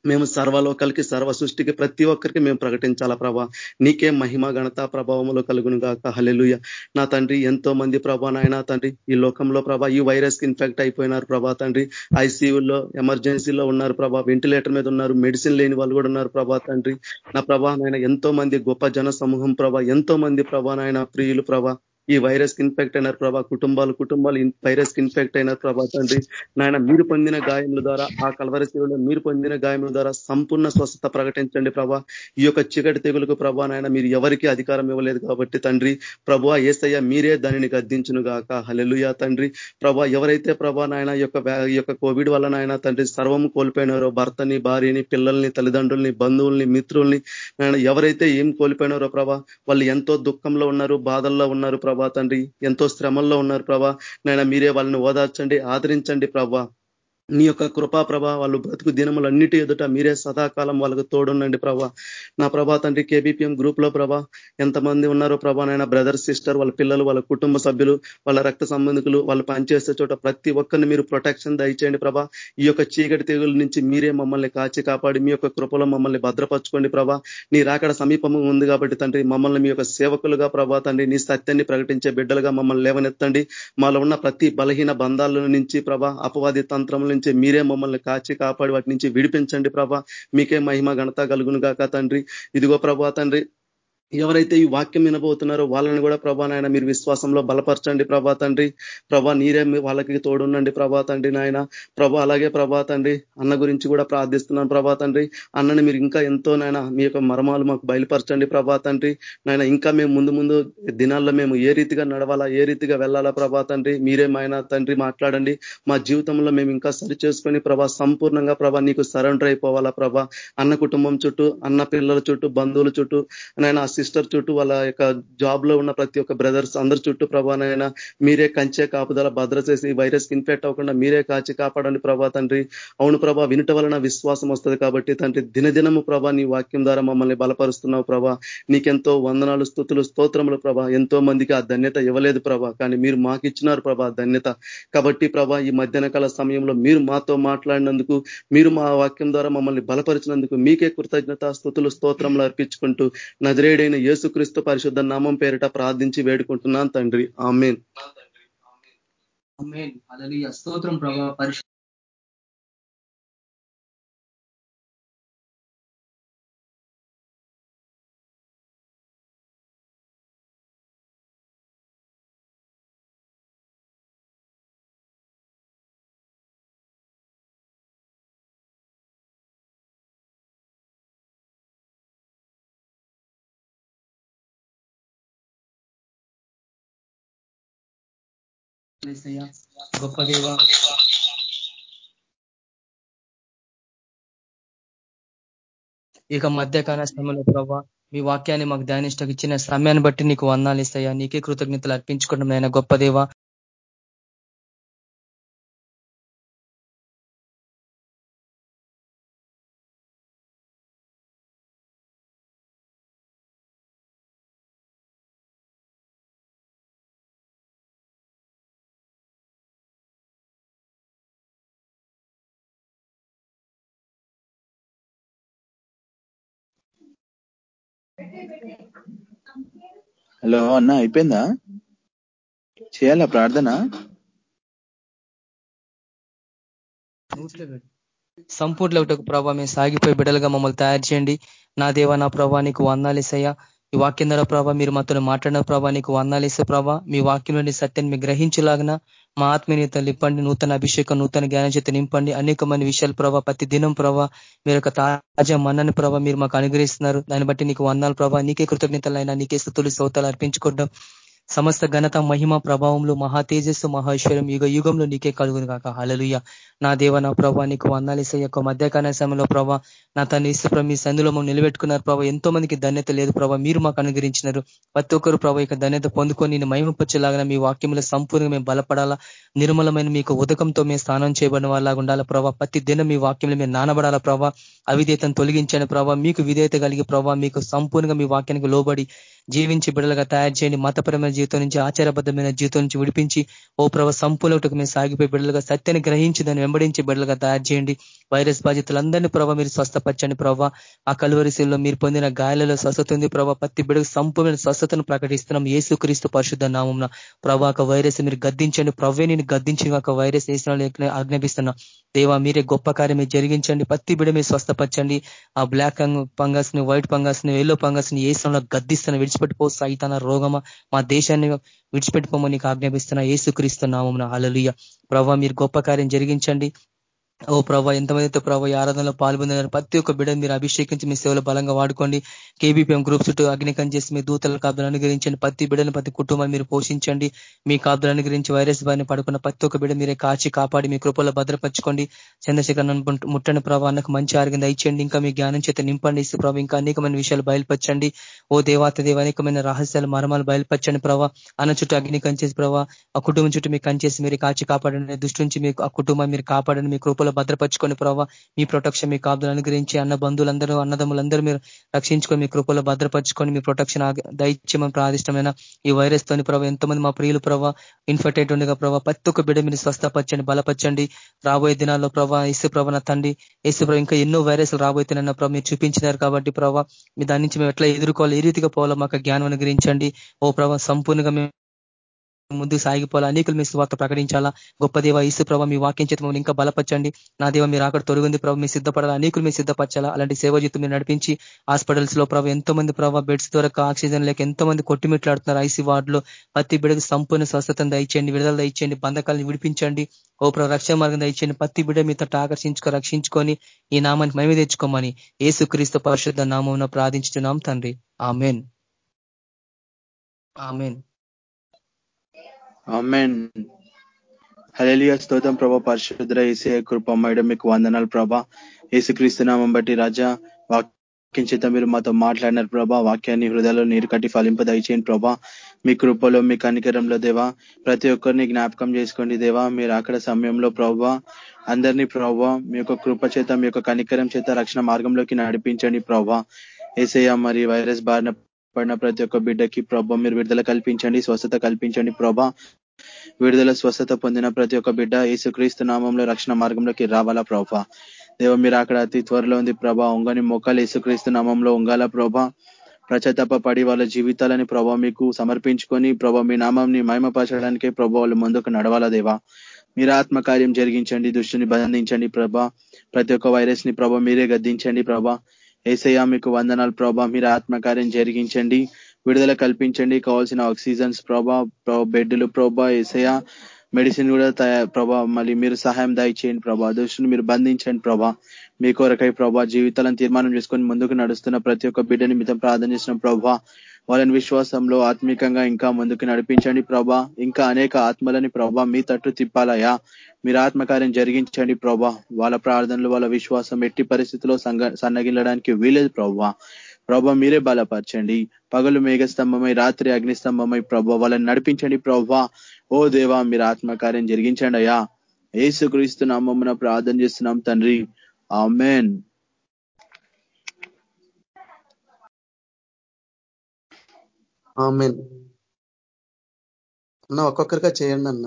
మేము సర్వలోకాలకి సర్వ సృష్టికి ప్రతి ఒక్కరికి మేము ప్రకటించాలా ప్రభా? నీకే మహిమ ఘనత ప్రభావంలో కలుగును గాక హలెలుయ నా తండ్రి ఎంతో మంది ప్రభా నాయన తండ్రి ఈ లోకంలో ప్రభా ఈ వైరస్కి ఇన్ఫెక్ట్ అయిపోయినారు ప్రభా తండ్రి. ఐసీయూలో ఎమర్జెన్సీలో ఉన్నారు ప్రభా. వెంటిలేటర్ మీద ఉన్నారు. మెడిసిన్ లేని వాళ్ళు కూడా ఉన్నారు ప్రభా తండ్రి. నా ప్రభా నాయన ఎంతో మంది గొప్ప జన సమూహం ప్రభా ఎంతో మంది ప్రభా నాయన ప్రియులు ప్రభా. ఈ వైరస్కి ఇన్ఫెక్ట్ అయినారు ప్రభా. కుటుంబాలు కుటుంబాలు వైరస్కి ఇన్ఫెక్ట్ అయినారు ప్రభా తండ్రి. నాయన మీరు పొందిన గాయముల ద్వారా ఆ కలవరి మీరు పొందిన గాయముల ద్వారా సంపూర్ణ స్వస్థత ప్రకటించండి ప్రభా. ఈ యొక్క చీకటి తెగులకు ప్రభా నాయన మీరు ఎవరికి అధికారం ఇవ్వలేదు కాబట్టి తండ్రి. ప్రభా ఏసయ్య మీరే దానిని గద్దించును గాక. హలెలుయా తండ్రి. ప్రభా ఎవరైతే ప్రభా నాయన యొక్క యొక్క కోవిడ్ వల్ల నాయన తండ్రి సర్వం కోల్పోయినారో భర్తని భార్యని పిల్లల్ని తల్లిదండ్రుల్ని బంధువుల్ని మిత్రుల్ని నాయన ఎవరైతే ఏం కోల్పోయినారో ప్రభా వాళ్ళు ఎంతో దుఃఖంలో ఉన్నారు బాధల్లో ఉన్నారు ప్రభా. తండ్రి. ఎంతో శ్రమల్లో ఉన్నారు ప్రభా. నైనా మీరే వాళ్ళని ఓదార్చండి ఆదరించండి ప్రభా. నీ యొక్క కృపా ప్రభా వాళ్ళు బ్రతుకు దినములన్నిటి ఎదుట మీరే సదాకాలం వాళ్ళకు తోడుండండి ప్రభా. నా ప్రభా తండ్రి కేబీపీఎం గ్రూప్లో ప్రభా ఎంతమంది ఉన్నారో ప్రభా నైనా బ్రదర్ సిస్టర్ వాళ్ళ పిల్లలు వాళ్ళ కుటుంబ సభ్యులు వాళ్ళ రక్త సంబంధికులు వాళ్ళు పనిచేసే చోట ప్రతి ఒక్కరిని మీరు ప్రొటెక్షన్ దయచేయండి ప్రభా. ఈ యొక్క చీకటి తెగుల నుంచి మీరే మమ్మల్ని కాచి కాపాడి మీ యొక్క కృపలో మమ్మల్ని భద్రపరచుకోండి ప్రభా. నీ రాకడ సమీపము ఉంది కాబట్టి తండ్రి మమ్మల్ని మీ యొక్క సేవకులుగా ప్రభా తండ్రి నీ సత్యాన్ని ప్రకటించే బిడ్డలుగా మమ్మల్ని లేవనెత్తండి. మాలో ఉన్న ప్రతి బలహీన బంధాల నుంచి ప్రభా అపవాది తంత్రం నుంచి మీరే మమ్మల్ని కాచి కాపాడి వాటి నుంచి విడిపించండి ప్రభా. మీకే మహిమ ఘనత కలుగును గాక తండ్రి. ఇదిగో ప్రభా తండ్రి ఎవరైతే ఈ వాక్యం వినబోతున్నారో వాళ్ళని కూడా ప్రభా నాయన మీరు విశ్వాసంలో బలపరచండి ప్రభా తండ్రి. ప్రభా నీరే వాళ్ళకి తోడుండండి ప్రభా తండ్రి నాయన. ప్రభా అలాగే ప్రభా తండ్రి అన్న గురించి కూడా ప్రార్థిస్తున్నాను ప్రభా తండ్రి. అన్నని మీరు ఇంకా ఎంతో నాయన మీ యొక్క మర్మాలు మాకు బయలుపరచండి ప్రభా తండ్రి. నాయన ఇంకా మేము ముందు ముందు దినాల్లో మేము ఏ రీతిగా నడవాలా ఏ రీతిగా వెళ్ళాలా ప్రభా తండ్రి. మీరే మాయన తండ్రి మాట్లాడండి. మా జీవితంలో మేము ఇంకా సరి చేసుకొని ప్రభా సంపూర్ణంగా ప్రభా నీకు సరెండర్ అయిపోవాలా ప్రభా. అన్న కుటుంబం చుట్టూ అన్న పిల్లల చుట్టూ బంధువుల చుట్టూ నాయన సిస్టర్ చుట్టూ వాళ్ళ యొక్క జాబ్లో ఉన్న ప్రతి ఒక్క బ్రదర్స్ అందరి చుట్టూ ప్రభానైనా మీరే కంచే కాపుదల భద్ర చేసి వైరస్ ఇన్ఫెక్ట్ అవ్వకుండా మీరే కాచి కాపాడండి ప్రభా తండ్రి. అవును ప్రభా వినట వలన విశ్వాసం వస్తుంది కాబట్టి తండ్రి దినదినము ప్రభా నీ వాక్యం ద్వారా మమ్మల్ని బలపరుస్తున్నావు ప్రభా. నీకెంతో వందనాలు స్థుతులు స్తోత్రములు ప్రభా. ఎంతో మందికి ఆ ధన్యత ఇవ్వలేదు ప్రభా. కానీ మీరు మాకు ఇచ్చినారు ప్రభా ధన్యత. కాబట్టి ప్రభా ఈ మధ్యాహ్న కాల సమయంలో మీరు మాతో మాట్లాడినందుకు మీరు మా వాక్యం ద్వారా మమ్మల్ని బలపరిచినందుకు మీకే కృతజ్ఞత స్థుతులు స్తోత్రములు అర్పించుకుంటూ నజరేడైన యేసుక్రీస్తు పరిశుద్ధ నామం పేరిట ప్రార్థించి వేడుకుంటున్నాను తండ్రి. ఆమెన్. స్తోత్రం ప్రభా పరిశు గొప్ప దేవ. ఇక మధ్యకాల సమయంలో ప్రభావ మీ వాక్యాన్ని మాకు ధ్యానిష్టకు ఇచ్చిన సమయాన్ని బట్టి నీకు వందాలు ఇస్తాయా? నీకే కృతజ్ఞతలు అర్పించుకోవడం నాయన గొప్ప దేవ. హలో అన్న అయిపోయిందా చేయాలా ప్రార్థన సంపూర్ణ ఒకటి ప్రభావ మేము సాగిపోయి బిడ్డలుగా మమ్మల్ని తయారు చేయండి. నా దేవ నా ప్రభా నీకు వందాలేసయ్యా ఈ వాక్యం ద్వారా ప్రభావ మీరు మాతో మాట్లాడిన ప్రభావ నీకు వందాలేసే ప్రభావ మీ వాక్యంలోని సత్యాన్ని మీ గ్రహించలాగిన మా ఆత్మీయత నింపండి నూతన అభిషేకం నూతన జ్ఞానం చేత నింపండి. అనేకమైన విషయాలు ప్రభావ ప్రతి దినం ప్రభావ మీరు యొక్క తాజా మన్నని ప్రభావ మీరు మాకు అనుగ్రహిస్తున్నారు. దాన్ని బట్టి నీకు వందాలు ప్రభావ నీకే కృతజ్ఞతలైనా నీకే స్థుతులు సౌతాలు అర్పించుకుంటాం సమస్త ఘనత మహిమ ప్రభావంలో మహా తేజస్సు మహేశ్వరం యుగ యుగంలో నీకే కలుగును కాక హలలుయ నా దేవ నా ప్రభా నీకు వందాలిసే యొక్క మధ్యకాల సమయంలో ప్రభా నా తన ఇసు మీ సందులో మమ్మల్ని నిలబెట్టుకున్నారు ప్రభావ ఎంతో మందికి ధన్యత లేదు ప్రభావ మీరు మాకు అనుగ్రహించినారు. ప్రతి ఒక్కరు ప్రభావ యొక్క ధన్యత పొందుకొని నేను మహిమపచ్చేలాగా మీ వాక్యంలో సంపూర్ణంగా మేము బలపడాలా. నిర్మలమైన మీకు ఉదకంతో మేము స్నానం చేయబడిన వాళ్ళగా ఉండాలా ప్రభావ ప్రతి దినం మీ వాక్యంలో మేము నానబడాలా ప్రభావ అవిధేతను తొలగించండి ప్రభా. మీకు విధేయత కలిగి ప్రభావ మీకు సంపూర్ణంగా మీ వాక్యానికి లోబడి జీవించి బిడలుగా తయారు చేయండి. మతపరమైన జీవితం నుంచి ఆచారబద్ధమైన జీవితం నుంచి విడిపించి ఓ ప్రభ సంపూర్ణకు మేము సాగిపోయి బిడలుగా సత్యాన్ని గ్రహించి దాన్ని వెంబడించి బిడలుగా తయారు చేయండి. వైరస్ బాధితులందరినీ ప్రభావ మీరు స్వస్థపరచండి ప్రభావ ఆ కలువరిశీల్లో మీరు పొందిన గాయాలలో స్వస్థత ఉంది ప్రభావ ప్రతి బిడకు సంపూర్ణ స్వస్థతను ప్రకటిస్తున్నాం. ఏసు క్రీస్తు పరిశుద్ధ నామం ప్రభా ఒక వైరస్ మీరు గద్దించండి. ప్రవ్వే నేను గద్దించి ఒక వైరస్ వేసిన ఆజ్ఞాపిస్తున్నా. దేవా మీరే గొప్ప కార్యం జరిగించండి. ప్రతి బిడ మీరు స్వస్థపరచండి. ఆ బ్లాక్ పంగస్ని వైట్ పంగస్ని ఎల్లో పంగస్ని ఏసులో గద్దిస్తున్న విడిచిపెట్టుకో సైతాన రోగమా మా దేశాన్ని విడిచిపెట్టుకోమని నీకు ఆజ్ఞాపిస్తున్నా ఏసుక్రీస్తున్నాము అలలుయ ప్రభావ మీరు గొప్ప కార్యం జరిగించండి. ఓ ప్రభావ ఎంతమందితో ప్రభావ ఈ ఆరాధనలో పాల్గొన్నారు ప్రతి ఒక్క బిడ్డ మీరు అభిషేకించి మీ సేవలు బలంగా వాడుకోండి. కేబీపీఎం గ్రూప్ చుట్టూ అగ్నికం చేసి మీ దూతల కాపులు అనుగ్రహించండి. ప్రతి బిడ్డను ప్రతి కుటుంబాన్ని మీరు పోషించండి. మీ కాపులు అనుగ్రహించి వైరస్ బారిని పడుకున్న ప్రతి ఒక్క బిడ్డ మీరే కాచి కాపాడి మీ కృపల్లో భద్రపరచుకోండి. చంద్రశేఖర్ ముట్టని ప్రభావ నాకు మంచి ఆరోగ్యం దయచేయండి. ఇంకా మీ జ్ఞానం చేత నింపండి. ఇస్తే ప్రభావ ఇంకా అనేకమైన విషయాలు బయలుపరచండి. ఓ దేవాత దేవ అనేకమైన రహస్యాలు మరమాలు బయలుపరచండి ప్రభావ అన్న చుట్టూ అగ్ని కంచేసి ప్రభావ ఆ కుటుంబం చుట్టూ మీకు కంచేసి మీరు కాచి కాపాడండి. దృష్టి నుంచి మీకు ఆ కుటుంబం మీరు కాపాడండి. మీ కృపలో భద్రపరుచుకొని ప్రభావ మీ ప్రొటెక్షన్ మీ కాపులు అనుగ్రహించి అన్న బంధువులందరూ అన్నదమ్ములందరూ మీరు రక్షించుకొని మీ కృపలో భద్రపరుచుకొని మీ ప్రొటెక్షన్ దైత్యమని ప్రాదిష్టమైన ఈ వైరస్ తోని ప్రభావ ఎంతమంది మా ప్రియులు ప్రభావ ఇన్ఫెక్టెడ్ ఉండగా ప్రభావ ప్రతి ఒక్క బిడ్డ మీరు స్వస్థపరచండి బలపరచండి. రాబోయే దినాల్లో ప్రభావ ఇసు ప్రభ నా తండ్రి ఇసు ప్రభ ఇంకా ఎన్నో వైరస్లు రాబోతున్నాయన్న ప్రభావ మీరు చూపించినారు కాబట్టి ప్రభావ మీ దాని నుంచి మేము ఎట్లా ఎదుర్కోవాలి ఏ రీతిగా పోవాలో మాకు జ్ఞానం అనుగ్రహించండి. ఓ ప్రభావ సంపూర్ణంగా మేము ముందు సాగిపోవాలా? అనేకులు మీ స్వార్థ ప్రకటించాలా? గొప్ప దేవ ఈసు ప్రభావ మీ వాక్యం చేత మమ్మల్ని ఇంకా బలపరచండి. నా దేవ మీరు అక్కడ తొలగింది ప్రభావ మీ సిద్ధపడాలా? అనేకులు మీరు సిద్ధపరచాలా? అలాంటి సేవ జీతం మీరు నడిపించి హాస్పిటల్స్లో ప్రభావ ఎంతో మంది ప్రభావ బెడ్స్ దొరక ఆక్సిజన్ లేక ఎంతో మంది కొట్టిమిట్లాడుతున్నారు ఐసీ వార్డులో. ప్రతి బిడ్డకు సంపూర్ణ స్వస్థతను దయచేయండి విడుదల దయచేయండి బంధకాలను విడిపించండి. ఓ ప్రభు రక్షణ మార్గం దయచేయండి. ప్రతి బిడ్డ మీతో ఆకర్షించుకో రక్షించుకొని ఈ నామాన్ని మేమే తెచ్చుకోమని ఏసుక్రీస్తు పరిశుద్ధ నామం ప్రార్థించుతున్నాం తండ్రి. ఆమెన్. ఆమెన్. ఆమెన్ హలలియ స్తోత్రం ప్రభా పరిశుద్ర ఏసే కృప మీకు వందనాలు ప్రభా ఏసుక్రీస్తునామం బట్టి రాజా వాక్యం చేత మీరు మాతో మాట్లాడినారు ప్రభా వాక్యాన్ని హృదయలో నీరు కట్టి ఫలింప దయచేయండి ప్రభా మీ కృపలో మీ కనికరంలో దేవా. ప్రతి ఒక్కరిని జ్ఞాపకం చేసుకోండి దేవా. మీరు అక్కడ సమయంలో ప్రభా అందరినీ ప్రభా మీ యొక్క కృప చేత మీ యొక్క కనికరం చేత రక్షణ మార్గంలోకి నడిపించండి ప్రభా ఏసయ్య మరి వైరస్ బారిన పడిన ప్రతి ఒక్క బిడ్డకి ప్రభ మీరు విడుదల కల్పించండి స్వస్థత కల్పించండి ప్రభా. విడుదల స్వస్థత పొందిన ప్రతి ఒక్క బిడ్డ యేసుక్రీస్తు నామంలో రక్షణ మార్గంలోకి రావాలా ప్రభా. దేవ మీరు అక్కడ అతి త్వరలో ఉంది ప్రభా ఉంగని మొక్కలు యేసుక్రీస్తు నామంలో ఉంగాల ప్రభా. ప్రచతప పడి వాళ్ళ జీవితాలని ప్రభావ మీకు సమర్పించుకొని ప్రభా మీ నామంని మహిమపరచడానికే ప్రభా వాళ్ళు ముందుకు నడవాలా దేవా. మీరు ఆత్మకార్యం జరిగించండి దుష్టుని బంధించండి ప్రభా. ప్రతి ఒక్క వైరస్ని ప్రభ మీరే గద్దించండి ప్రభా. ఏసయ్య మీకు వందనాలు ప్రభా. మీరు ఆత్మకార్యం జరిగించండి. విడుదల కల్పించండి. కావాల్సిన ఆక్సిజన్స్ ప్రభా బెడ్లు ప్రభా ఏసయ్య. మెడిసిన్ కూడా ప్రభా మళ్ళీ మీరు సహాయం దయచేయండి ప్రభా. దృష్టిని మీరు బంధించండి ప్రభా. మీ కొరకై ప్రభా జీవితాలను తీర్మానం చేసుకొని ముందుకు నడుస్తున్న ప్రతి ఒక్క బిడ్డని మితం ప్రార్థన చేసిన ప్రభా. వాళ్ళని విశ్వాసంలో ఆత్మికంగా ఇంకా ముందుకు నడిపించండి ప్రభా. ఇంకా అనేక ఆత్మలని ప్రభా మీ తట్టు తిప్పాలయా మీరు ఆత్మకార్యం జరిగించండి ప్రభా. వాళ్ళ ప్రార్థనలు వాళ్ళ విశ్వాసం ఎట్టి పరిస్థితిలో సన్నగిల్లడానికి వీలేదు ప్రభా. ప్రభా మీరే బలపరచండి. పగలు మేఘస్తంభమై రాత్రి అగ్నిస్తంభమై ప్రభా వాళ్ళని నడిపించండి ప్రభా. ఓ దేవా మీరు ఆత్మకార్యం జరిగించండి అయ్యా. ఏసుక్రీస్తు నామమున ప్రార్థన చేస్తున్నాం తండ్రి. ఆమెన్. ఆమెన్. అన్న ఒక్కొక్కరిగా చేయండి అన్న.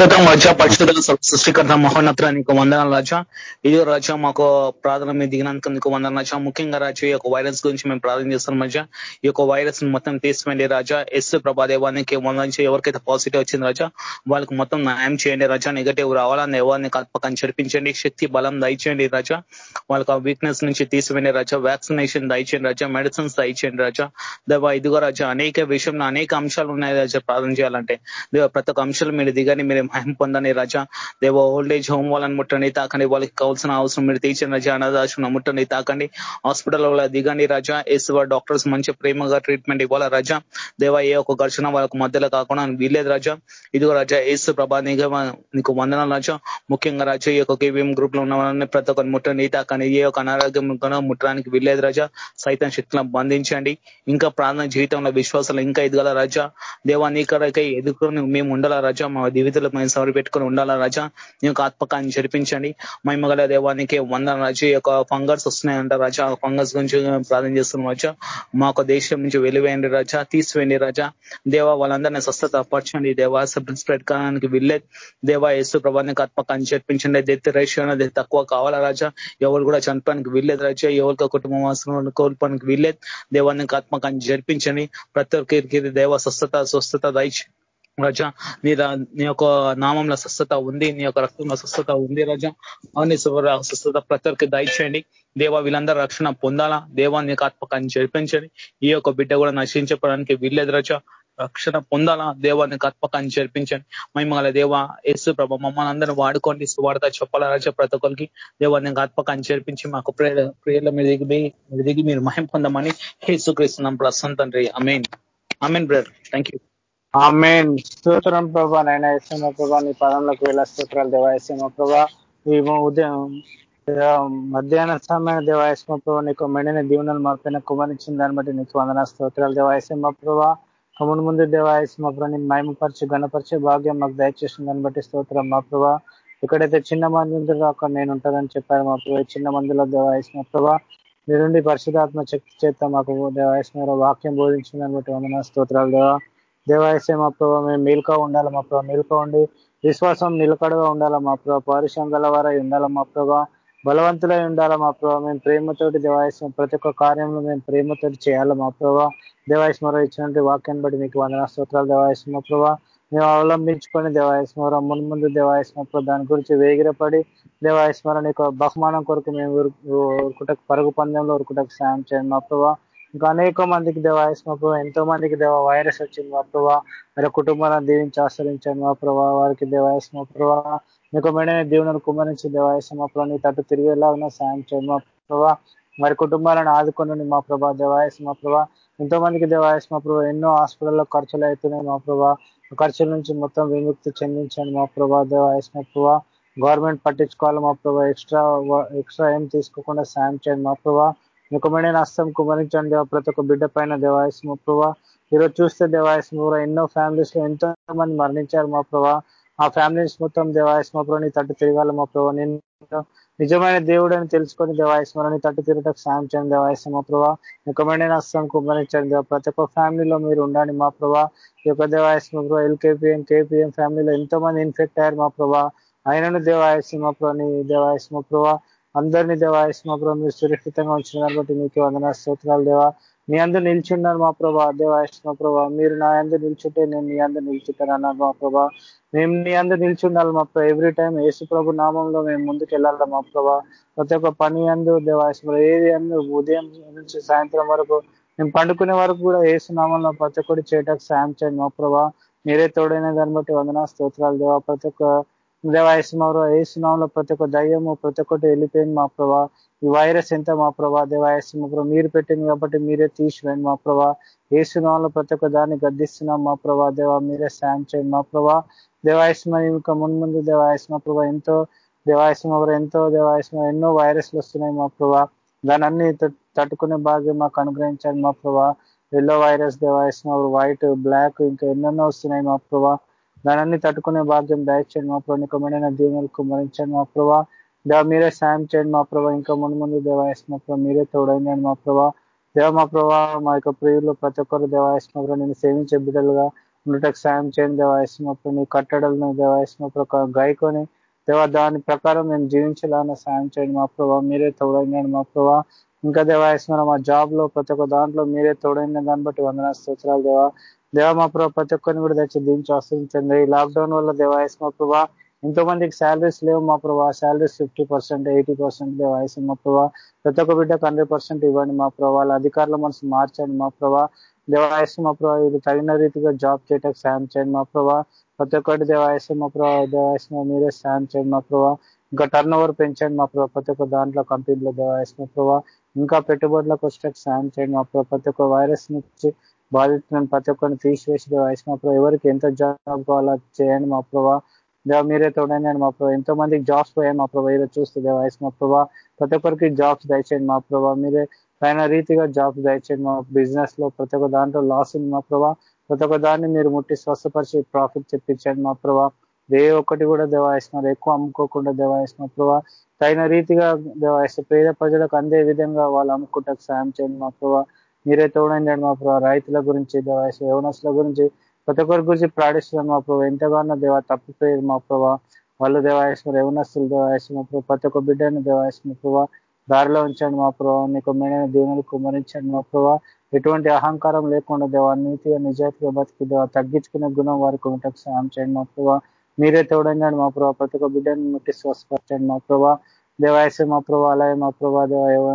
స్తోత్రం రాజా పరిశుద్ధ సృష్టికర్త మహోన్నత నీకు వందన రాజా. ఇది రాజా మాకు ప్రార్థన మీద దిగినందుకు నీకు వందన రాజా. ముఖ్యంగా రాజా ఈ యొక్క వైరస్ గురించి మేము ప్రార్థన చేస్తున్నాం రాజా. ఈ యొక్క వైరస్ మొత్తం తీసివేయండి రాజా. ఎస్ ప్రభాదేవానికి వందని ఎవరికైతే పాజిటివ్ వచ్చింది రాజా వాళ్ళకి మొత్తం న్యాయం చేయండి రాజా. నెగటివ్ రావాలని ఎవరిని కల్పకని చడిపించండి శక్తి బలం దయచేయండి రాజా. వాళ్ళకి ఆ వీక్నెస్ నుంచి తీసివేయండి రాజా. వ్యాక్సినేషన్ దయచేయండి రాజా. మెడిసిన్స్ దయచేయండి రాజా. దేవా ఇదిగో రాజా అనేక విషయంలో అనేక అంశాలు ఉన్నాయి రాజా ప్రార్థన చేయాలంటే. దేవ ప్రతి ఒక్క అంశాలు మీరు దిగని మీరు మహిమ పొందని రాజా దేవ ఓల్డేజ్ హోమ్ వాళ్ళని ముట్టండి తాకండి వాళ్ళకి కావాల్సిన అవసరం మీరు తీర్చిన రజ అనాథాశ్రమం ముట్టండి తాకండి. హాస్పిటల్ వాళ్ళ దిగండి రాజా ఎస్ డాక్టర్స్ మంచి ప్రేమగా ట్రీట్మెంట్ ఇవ్వాల రాజా? దేవ ఏ ఒక్క ఘర్షణ వాళ్ళకు మధ్యలో కాకుండా వీల్లేదు రాజా. ఇదిగో రజ ఏసు ప్రభా నీకు వందన రాజా. ముఖ్యంగా రాజా ఈ యొక్క కేవీఎం గ్రూప్లో ఉన్న వాళ్ళని ప్రతి ఒక్కరు ముట్టండి తాకండి. ఏ ఒక అనారోగ్యం ముట్టడానికి వీల్లేదు రాజా. సైతం శక్తులను బంధించండి. ఇంకా ప్రార్థన జీవితంలో విశ్వాసాలు ఇంకా ఎదగల రాజా. దేవా నీ కడకై ఎదుర్కొని మేము ఉండాల రాజా. మా జీవితంలో మేము సవరి పెట్టుకొని ఉండాలా రాజా? నీ యొక్క ఆత్మకాన్ని జరిపించండి. మహిమగల దేవానికి వంద రాజా. యొక్క ఫంగస్ వస్తున్నాయంట రాజా. ఫంగస్ గురించి ప్రార్థన చేస్తున్నాం రాజా. మా యొక్క దేశం నుంచి వెలివేయండి రాజా. తీసివేయండి రాజా. దేవా వాళ్ళందరినీ స్వస్థత పరచండి దేవా స్ప్రెడ్ కావడానికి వెళ్ళే దేవా యేసు ప్రభానికి ఆత్మకాన్ని జరిపించండి. దెత్తి రేషియో అనేది తక్కువ కావాలా రాజా? ఎవరు కూడా చనిపోయానికి వీల్లేదు రాజా. ఎవరికి కుటుంబం అవసరం కోల్పోనికి వీల్లేదు. దేవానికి ఆత్మకాన్ని జరిపించండి. ప్రతి ఒక్కరికి దేవ స్వస్థత స్వస్థత దయచి రజ నీ నీ యొక్క నామంలో స్వస్థత ఉంది నీ యొక్క రక్తంలో స్వస్థత ఉంది రజ. అవుని స్వస్థత ప్రతి దయచేయండి. దేవ వీళ్ళందరూ రక్షణ పొందాలా? దేవా నీకు ఆత్మకాన్ని జరిపించండి ఈ యొక్క బిడ్డ కూడా నశించడానికి వీల్లేదు రజ. రక్షణ పొందాలా? దేవాన్ని ఆత్మకాన్ని జరిపించండి మహిమగల దేవ యేసు ప్రభ మమ్మల్ని అందరినీ వాడుకోండి. సువార్త చెప్పాలా రాజా ప్రతి ఒక్కరికి? దేవాన్ని ఆత్మకాన్ని చేర్పించి మాకు ప్రేర ప్రేర్ల మీద దిగి మీరు దిగి మీరు మహిం పొందమని హేసుక్రీస్తున్నాం ప్రసంత తండ్రి. Amen amen brother. Thank you amen. స్తోత్రం ప్రభా నైనా ఇస్తున్న ప్రభా నీ పదంలోకి వెళ్ళ స్తోత్రాలు దేవాయసీమ ప్రభా. ఈ ఉదయం మధ్యాహ్న సమయం దేవాయసీమ ప్రభా నీకు మెండిన దీవెనలు మార్పైన కుమరించిన దాన్ని బట్టి నీకు వందన స్తోత్రాలు దేవాయసీమ ప్రభా. కముడు ముందు దేవాయసీమ ప్రభా నీ మహిమపరిచి గణపరిచే భాగ్యం మాకు దయచేసిన దాన్ని బట్టి స్తోత్రం మా ప్రభా. ఎక్కడైతే చిన్న మందులో అక్కడ నేను ఉంటానని చెప్పారు మా ప్రభా. చిన్న మందులో దేవాయసీమ ప్రభా మీరుండి పరిశుధాత్మ శక్తి చేత మాకు దేవాయసీమ వాక్యం బోధించిన దాన్ని బట్టి వందన స్తోత్రాలు దేవా. దేవాయసే మా ప్రభావ మేము మేలుకా ఉండాలి మా ప్రభావ మేలుకా ఉండి విశ్వాసం నిలకడగా ఉండాలి మా ప్రభావ పారిశ్యం గల వారై ఉండాలి మా ప్రభావ బలవంతులై ఉండాలి మా ప్రభావ మేము ప్రేమతోటి దేవాయసం ప్రతి ఒక్క కార్యంలో మేము ప్రేమతోటి చేయాలి మా ప్రభావ దేవాయస్మర ఇచ్చినటువంటి వాక్యాన్ని బట్టి మీకు వందన స్తోత్రాలు. దేవాయస్మ ప్రభావ మేము అవలంబించుకొని దేవాయస్మర మున్ ముందు దేవాయస్మ దాని గురించి వేగిరపడి దేవాయస్మరణ యొక్క బహుమానం కొరకు మేము ఉరుకుటకు పరుగు పందెంలో ఉరుకుటకు సాయం చేయండి మా ప్రభావ ఇంకా అనేక మందికి దేవ మా ఎంతో మందికి దేవ వైరస్ వచ్చింది మా ప్రభావ మరి కుటుంబాలను దీవించి ఆశ్రయించండి మా ప్రభావ వారికి దేవాయస్మ మా ప్రభావ మీకు మెడనే దేవుని కుమరించి దేవాయస్మ మా ప్రభావ నీ తట్టు తిరిగేలాగా సాయం చేయండి మా ప్రభావ మరి కుటుంబాలను ఆదుకుని మా ప్రభా దేవాయస్మ మా ప్రభా. ఎంతో మందికి దేవాయస్మ ప్రభావ ఎన్నో హాస్పిటల్లో ఖర్చులు అవుతున్నాయి మా ప్రభా. ఖర్చుల నుంచి మొత్తం విముక్తి చెందించండి మా ప్రభా దేవాయస్మ మా ప్రభా. గవర్నమెంట్ పట్టించుకోవాలి మా ప్రభా. ఎక్స్ట్రా ఎక్స్ట్రా ఏం తీసుకోకుండా సాయం చేయండి మా ప్రభా. ముఖమైన నష్టం కుమరించండి. ప్రతి ఒక్క బిడ్డ పైన దేవాయస్మ మా ప్రభా. ఈరోజు చూస్తే దేవాయస్మ ఎన్నో ఫ్యామిలీస్లో ఎంతో మంది మరణించారు మా ప్రభా. ఆ ఫ్యామిలీస్ మొత్తం దేవాయస్మ ప్రభు నీ తట్టు తిరగాలి మా ప్రభా. నేను నిజమైన దేవుడు అని తెలుసుకొని దేవాయస్మరణి తట్టు తిరగటకు సాయం చేయండి దేవాయస్మ ప్రభా. ముఖమైన నష్టం కుమరించండి. ప్రతి ఒక్క ఫ్యామిలీలో మీరు ఉండండి మా ప్రభా. ఈ యొక్క దేవాయస్మ ప్రభా ఎల్కేపీఎం కేపీఎం ఫ్యామిలీలో ఎంతో మంది ఇన్ఫెక్ట్ అయ్యారు మా ప్రభా. ఆయనను దేవాయస్మ ప్రభా నీ దేవాయస్మ ప్రభా. అందరినీ దేవాయస్మ ప్రభా మీరు సురక్షితంగా ఉంచిన కాబట్టి మీకు వందన స్తోత్రాలు దేవా. మీ అందరు నిల్చున్నారు మా ప్రభా. దేవాయస్మ ప్రభా మీరు నా అందరు నిల్చుంటే నేను మీ అందరు నిల్చుంటాను అన్నారు మా ప్రభా. మేము మీ అందరు నిల్చుండాలి మా ప్రభా. ఎవ్రీ టైం యేసు ప్రభు నామంలో మేము ముందుకు వెళ్ళాలి మా ప్రభా. ప్రతి ఒక్క పని అందు దేవాయస్మ ఏది అందు ఉదయం నుంచి సాయంత్రం వరకు మేము పండుకునే వరకు కూడా ఏసు నామంలో ప్రతి ఒక్కటి చేయటానికి సాయం చేయండి మా ప్రభా. మీరే తోడైన దాన్ని బట్టి వందన స్తోత్రాలు దేవా. ప్రతి ఒక్క దేవాయస్మలో ఏసునాంలో ప్రతి ఒక్క దయ్యము ప్రతి ఒక్కటి వెళ్ళిపోయింది మా ప్రభా. ఈ వైరస్ ఎంత మా ప్రభా దేవాయస్మ ప్రభా మీరు పెట్టింది కాబట్టి మీరే తీసివేయండి మా ప్రభా. ఏసునాంలో ప్రతి ఒక్క దాన్ని గద్దిస్తున్నాం మా ప్రభా దేవా మీరే సాయం చేయండి మా ప్రభా. దేవాయస్మ ఇంకా మున్ముందు దేవాయస్మ ప్రభా ఎంతో దేవాయస్మ ఎంతో దేవాయస్మ ఎన్నో వైరస్లు వస్తున్నాయి మా ప్రభా. దాని అన్ని తట్టుకునే భాగ్యం మాకు అనుగ్రహించాలి మా ప్రభా. ఎల్లో వైరస్ దేవాయస్మ వైట్ బ్లాక్ ఇంకా ఎన్నెన్నో వస్తున్నాయి మా ప్రభా. దానాన్ని తట్టుకునే భాగ్యం దయచేయండి మా ప్రభు నికమైన దీవులకు మరించండి మా ప్రభా దేవ మీరే సాయం చేయండి మా ప్రభా ఇంకా ముందు ముందు దేవాయస్మ ప్రభా మీరే తోడైందండి మా ప్రభా దేవ మా ప్రభా మా యొక్క ప్రియులు ప్రతి ఒక్కరు దేవాయస్మ ప్రభా నేను సేవించే బిడ్డలుగా ఉండటకు సాయం చేయండి దేవాయసినప్పుడు నీ కట్టడలను దేవాయసినప్పుడు గాయకొని దేవా దాని ప్రకారం మేము జీవించాలన్న సాయం చేయండి మా ప్రభావ మీరే తోడైందండి మా ప్రభా ఇంకా దేవాయస్మర మా జాబ్లో ప్రతి ఒక్క దాంట్లో మీరే తోడైన దాన్ని బట్టి వందన స్తోత్రాలు దేవా దేవా మా ప్రభావ ప్రతి ఒక్కరిని కూడా తెచ్చి దించి ఆశ్రయించండి. ఈ లాక్డౌన్ వల్ల దేవాయస్ మా ప్రభా ఎంతో మందికి శాలరీస్ లేవు మా ప్రభావ salaries fifty percent eighty percent దేవాయస్ మా ప్రభా ప్రతి ఒక్క బిడ్డకు హండ్రెడ్ పర్సెంట్ ఇవ్వండి మా ప్రభావ అధికారుల మనసు మార్చండి మా ప్రభా. దేవాయస్ మా ప్రభావ ఇది తగిన రీతిగా జాబ్ చేయటకు సాయం చేయండి మా ప్రభా. ప్రతి ఒక్కటి దేవాయసం మా ప్రభావ దేవాయసం మీరే సాయం చేయండి మా ప్రభావ ఇంకా టర్న్ ఓవర్ పెంచండి మా ప్రభావ ప్రతి ఒక్క దాంట్లో కంపెనీలో దేవాయసం మా ప్రభావ ఇంకా పెట్టుబడులకు వచ్చేటకు సాయం చేయండి మా ప్రభావ ప్రతి ఒక్క వైరస్ నుంచి బాధితులను ప్రతి ఒక్కరిని తీసివేసి దేవాయసం మా ఎవరికి ఎంత జాబ్ కావాలో చేయండి మా ప్రభావ దేవ మీరే తోడైనా మా ప్రభావ ఎంతో మందికి జాబ్స్ పోయాయి మా ప్రభావ ఏదో చూస్తే వయసు మా ప్రభావ ప్రతి ఒక్కరికి జాబ్స్ దయచేయండి మా ప్రభావ మీరే పైన రీతిగా జాబ్స్ దయచేయండి మా బిజినెస్లో ప్రతి ఒక్క దాంట్లో లాస్ ఉంది మా ప్రభావ ప్రతి ఒక్క దాన్ని మీరు ముట్టి స్వస్థపరిచి ప్రాఫిట్ తెప్పించండి మా ప్రభావ ఏ ఒక్కటి కూడా దేవాయస్తున్నారు ఎక్కువ అమ్ముకోకుండా దేవాయస్తున్న ప్రభావ తగిన రీతిగా దేవాయస్తు పేద ప్రజలకు అందే విధంగా వాళ్ళు అమ్ముకుంటకు సాయం చేయండి మా ప్రభావ మీరే తోడండి మా ప్రభావ రైతుల గురించి యవనస్తుల గురించి ప్రతి ఒక్కరి గురించి ప్రాణిస్తున్నాం మా ప్రభావ ఎంతగానో దేవ తప్పిపోయేది మా ప్రభావ వాళ్ళు దేవాయస్మ యవనస్తులు దేవాయస్మ ప్రభు ప్రతి ఒక్క బిడ్డను దేవాయస్మ ప్రభావ దారిలో ఉంచండి మా ప్రభావ నీకు మేడైన దేవుని కుమరించండి మా ప్రభావ ఎటువంటి అహంకారం లేకుండా దేవా నీతిగా నిజాయితీగా బతికి దేవ తగ్గించుకునే గుణం వారికి ఉండటకు సాయం చేయండి మా ప్రభావ మీరే తోడండి మా ప్రభావ ప్రతి ఒక్క బిడ్డను ముట్టి స్వస్థపరచండి మా ప్రభావ దేవాయసం మా ప్రభావ అలాగే మా ప్రభావ దేవ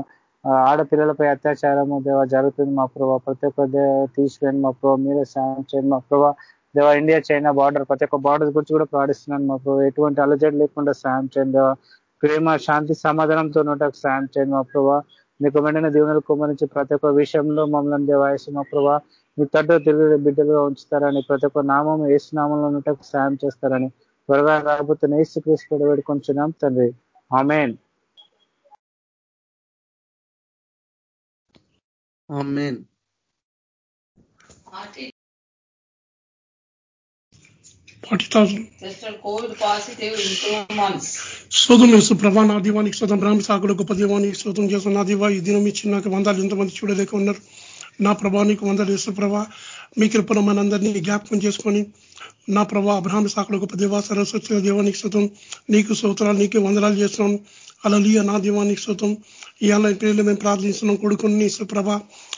ఆడపిల్లలపై అత్యాచారము దేవ జరుగుతుంది మా ప్రభావ ప్రతి ఒక్క తీసివేయండి మా ప్రభావ మీరే సాయం చేయండి మా ప్రభావ దేవ ఇండియా చైనా బార్డర్ ప్రతి ఒక్క బార్డర్ గురించి కూడా ప్రాణిస్తున్నాను మా ప్రభావ ఎటువంటి అలజడి లేకుండా సాయం చేయండి దేవ. ప్రేమ శాంతి సమాధానంతో ఉండటం సాయం చేయండి మా ప్రభావ మీకు వెంటనే దీవెనలు కుమరించి ప్రతి ఒక్క విషయంలో మమ్మల్ని దేవాయసు మా ప్రభావ మీ తట్టు తిరిగి బిడ్డలుగా ఉంచుతారని ప్రతి ఒక్క నామం ఏసు నామంలో ఉండటకు సాయం చేస్తారని త్వరగా రాబోతున్న ఏసు క్రీస్తు వేడుకొంచున్నాం తండ్రి. ఆమెన్. Months. శోధం వేసు ప్రభా నా దీవానికి శోధం బ్రాహ్మి సాకులు గొప్ప దీవానికి శోధం చేసిన నా దీవా. ఈ దినం ఇచ్చిన నాకు వందలు ఎంతమంది చూడలేక ఉన్నారు? నా ప్రభానికి వందలు వేసు ప్రభా. మీ కృపణ మనందరినీ జ్ఞాపకం చేసుకొని నా ప్రభా అబ్రాహ్మి సాకులు గొప్ప దేవా సరస్వతి దేవానికి శోతం నీకు స్తోత్రాలు నీకే వందనాలు చేస్తున్నాం. అలలియ నా దీవానికి శోతం ఇవాళ పేర్లు మేము ప్రార్థిస్తున్నాం. కొడుకుని సుప్రభ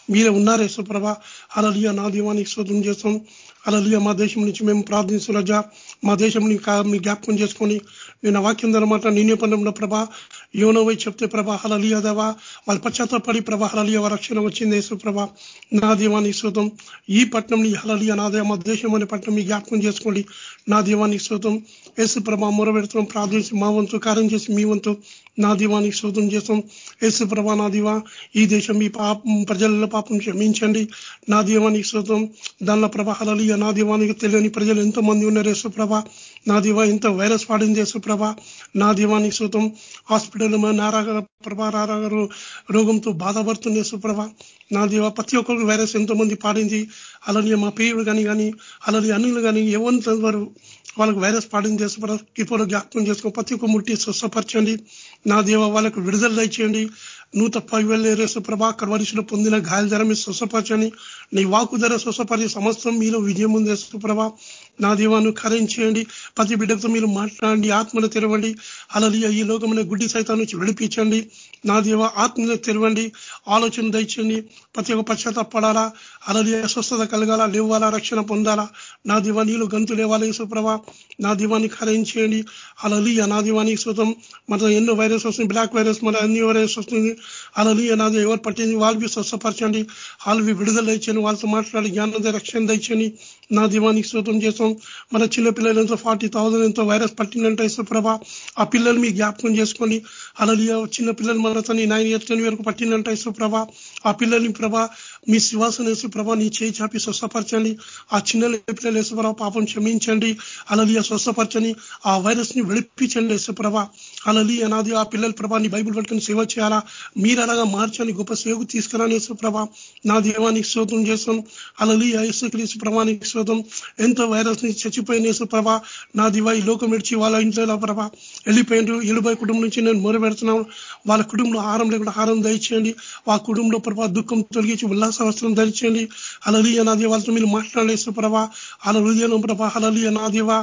మీరే ఉన్నారే సుప్రభ అలలియ నా దీవానికి శోతం చేస్తాం. అలలియ మా దేశం నుంచి మేము ప్రార్థిస్తున్న మా దేశం మీ జ్ఞాపకం చేసుకొని నేను వాక్యం మాట నేనే పండంలో ప్రభా. యోనోవై చెప్తే ప్రభా హలలియ వాళ్ళ వాళ్ళ పశ్చాత్తపడి ప్రభా హలలియ రక్షణ వచ్చింది యేసు ప్రభా. నా దీవాన్ని శృతం ఈ పట్టణం హలలియ నా దేవ మా దేశం అనే పట్టణం మీ జ్ఞాపకం చేసుకోండి. నా దీవానికి శృతం యేసు ప్రభా మొరబెడుతున్నాం ప్రార్థించి మా వంతు కార్యం చేసి మీ వంతు. నా దీవానికి శోధం చేస్తాం. యేసు ప్రభా నా దీవా ఈ దేశం మీ పాపం ప్రజలలో పాపం క్షమించండి. నా దీవానికి శోధం దానిలో ప్రభా హలలియ నా దీవానికి తెలియని ప్రజలు ఎంతో మంది ఉన్నారు యేసు ప్రభా. నా దివా ఇంత వైరస్ పాడింది సుప్రభ నా దివానికి శోతం హాస్పిటల్ నారాగ ప్రభా నారాగారు రోగంతో బాధపడుతుంది సుప్రభ నా దీవా ప్రతి ఒక్కరికి వైరస్ ఎంతో మంది పాడింది. అలాగే మా పేరు కానీ కానీ అలాగే అన్నిలు కానీ ఎవరి వారు వాళ్ళకు వైరస్ పాడింది చేసి ఇప్పుడు జ్ఞాపకం చేసుకో ప్రతి ఒక్క ముట్టి స్వస్థపరచండి. నా దేవ వాళ్ళకు విడుదల దయచేయండి. నువ్వు తప్ప వెళ్ళేరేసు ప్రభా కర్వరిశులు పొందిన గాయాల ధర మీరు స్వసపరచని నీ వాకు ధర స్వసపరిచే సమస్తం మీలో విజయం ఉంది ప్రభా. నా దీవాను కరించేయండి చేయండి ప్రతి బిడ్డతో మీరు మాట్లాడండి ఆత్మను తెరవండి. అలలియ ఈ లోకమైన గుడ్డి సైతం నుంచి విడిపించండి. నా దేవ ఆత్మను తెరవండి ఆలోచన దయచండి ప్రతి ఒక్క పశ్చాత్తపడాలా? అలలియ స్వస్థత కలగాల? లేవాలా? రక్షణ పొందాలా? నా దివా నీళ్ళు గంతు లేవాలా యేసుప్రభ నా దివాన్ని కార్యం చేయండి అలలియ నా దివానికి శుతం మన ఎన్నో వైరస్ వస్తుంది. బ్లాక్ వైరస్ మన అన్ని వైరస్ వస్తుంది. అలలియ నాది ఎవరు పట్టింది? వాళ్ళవి స్వస్థపరచండి. వాళ్ళవి విడుదల ఇచ్చాను వాళ్ళతో మాట్లాడి జ్ఞానం రక్షణ తెచ్చని నా దీవానికి శోతం చేస్తాం. మన చిన్నపిల్లలు ఎంతో ఫార్టీ థౌసండ్ ఎంతో వైరస్ పట్టిందంటే ప్రభా ఆ పిల్లలు మీ జ్ఞాపకం చేసుకోండి. అలలియ చిన్న పిల్లలు తన నైన్ ఇయర్స్ టెన్ వరకు పట్టిందంటే ప్రభా ఆ పిల్లల్ని ప్రభా మీ శివాసన వేసు ప్రభా నీ చేయి చాపి స్వస్థపరచండి. ఆ చిన్న పిల్లలు వేసుప్రభ పాపం క్షమించండి. అలలియ స్వస్థపరచని ఆ వైరస్ని విడిపించండి యేసుప్రభ అలలి అనాది ఆ పిల్లల ప్రభా నీ బైబుల్ పట్టుకుని సేవ చేయాలా? మీరు అలాగా మార్చని గొప్ప సేవకు తీసుకురాని యేసుప్రభ నా దేవానికి శోతం చేస్తాం అలలి యేసుక్రీస్తు ప్రభానికి శోతం ఎంతో వైరస్ని చచ్చిపోయిన యేసుప్రభ నా దివా ఈ లోకం విడిచి వాళ్ళ ఇంట్లో ప్రభ. వెళ్ళిపోయినారు ఎలుబై కుటుంబం నుంచి నేను మొర పెడుతున్నాను వాళ్ళ కుటుంబంలో ఆహారం లేకుండా ఆహారం దయచేయండి. ఆ కుటుంబంలో ప్రభా దుఃఖం తొలగించి ఉల్లాస వస్త్రం ధరించండి. అలలియ నా దేవాలతో మీరు మాట్లాడేసు ప్రభా. అలలియను ప్రభా అలలియ నా దేవా.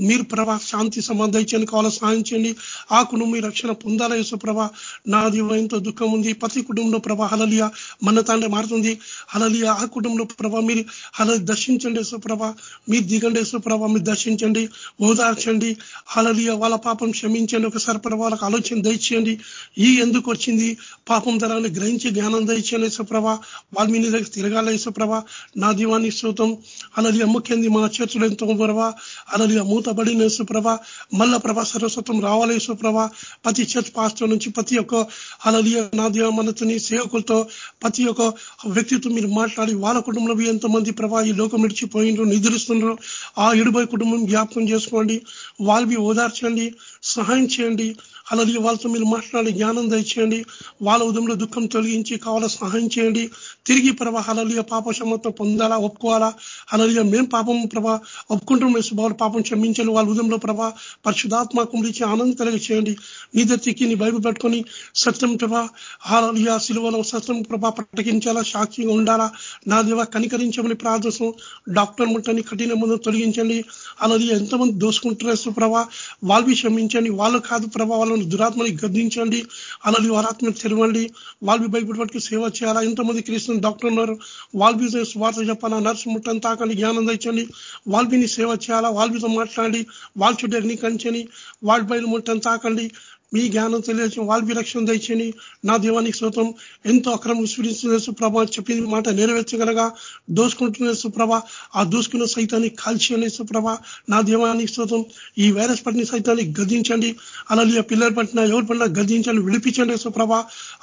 మీరు ప్రభా శాంతి సంబంధించండి కావాలో సాధించండి ఆ కుటుంబం మీ రక్షణ పొందాల యేసుప్రభ నా దేవ ఎంతో దుఃఖం ఉంది. ప్రతి కుటుంబంలో ప్రభా హలలియ మన తండ్రి మారుతుంది. హలలియ ఆ కుటుంబంలో ప్రభా మీరు హలలి దర్శించండి యేసుప్రభ మీరు దిగండి యేసుప్రభ మీరు దర్శించండి. ఓదార్చండి. హలలియ వాళ్ళ పాపం క్షమించండి. ఒకసారి ప్రభా వాళ్ళకి ఆలోచన దయచేయండి. ఈ ఎందుకు వచ్చింది? పాపం ధరాన్ని గ్రహించి జ్ఞానం దయచేయండి యేసుప్రభ వాళ్ళ మీ దగ్గర తిరగాల యేసుప్రభ నా దీవాన్ని శ్రోతం అలలియ ముఖ్యంది మన చర్చలు ఎంతో ప్రభా. మూత మూతబడిన యేసుప్రభ మల్ల ప్రభ సరస్వతం రావాలి యేసుప్రభ ప్రతి చర్చ్ పాస్టర్ నుంచి ప్రతి ఒక్క అలలియ నా దీవ సేవకులతో ప్రతి ఒక్క వ్యక్తితో మీరు మాట్లాడి వాళ్ళ కుటుంబంలో ఎంతమంది ప్రభా ఈ లోకం విడిచిపోయినరు నిద్రిస్తున్నారు ఆ ఇడుబై కుటుంబం జ్ఞాపకం చేసుకోండి. వాళ్ళవి ఓదార్చండి సహాయం చేయండి. అలాగే వాళ్ళతో మీరు మాట్లాడి జ్ఞానం దయచేయండి. వాళ్ళ ఉదయంలో దుఃఖం తొలగించి కావాల సహాయం చేయండి. తిరిగి ప్రభా అలలియ పాప క్షమత్వం పొందాలా ఒప్పుకోవాలా? అలలియ మేము పాపం ప్రభా ఒప్పుకుంటాం వేసుకోవాలి పాపం క్షమించండి. వాళ్ళ ఉదయంలో ప్రభా పరిశుధాత్మ కుమరించి ఆనందం కలిగి చేయండి నీ తిక్కి నీ బైబిల్ పెట్టుకొని సత్యం ప్రభా అలలియ సిలువలో సత్యం ప్రభా ప్రకటించాలా సాక్షిగా ఉండాలా? నా దేవ కనికరించమని ప్రార్థన డాక్టర్ ముట్టని కఠిన ముందు తొలగించండి. అలాది ఎంతమంది దోసుకుంటున్నారు ప్రభా వాళ్ళు క్షమించండి. వాళ్ళు కాదు ప్రభా వాళ్ళని దురాత్మని గద్దించండి. అలాది వారాత్మ తెరవండి. వాళ్ళు బైబిల్ పట్టుకు సేవ చేయాలా? ఎంతమంది క్రీస్తు డాక్టర్ ఉన్నారు? వాళ్ళ వార్త చెప్పాలా? నర్సు ముట్టని తాకండి జ్ఞానం తెచ్చండి. వాళ్ళని సేవ చేయాలా? వాళ్ళతో మాట్లాడి తాకండి వాళ్ళ చుట్టూ అగ్ని కంచని వాళ్ళ పైన ముట్టని తాకండి. మీ జ్ఞానం తెలియచి వాళ్ళ రక్షణ తెచ్చని నా దేవానికి శ్రోతం ఎంతో అక్రమం విస్మరిస్తున్న సుప్రభ చెప్పింది మాట నెరవేర్చగలగా. దోసుకుంటున్న సుప్రభ ఆ దోసుకున్న సైతాన్ని కాల్చి సుప్రభ. నా దేవానికి శ్రోతం ఈ వైరస్ పట్టిన సైతాన్ని గదించండి అలలియ పిల్లలు పట్టిన ఎవరు పడినా గదించండి విడిపించండి సుప్రభ.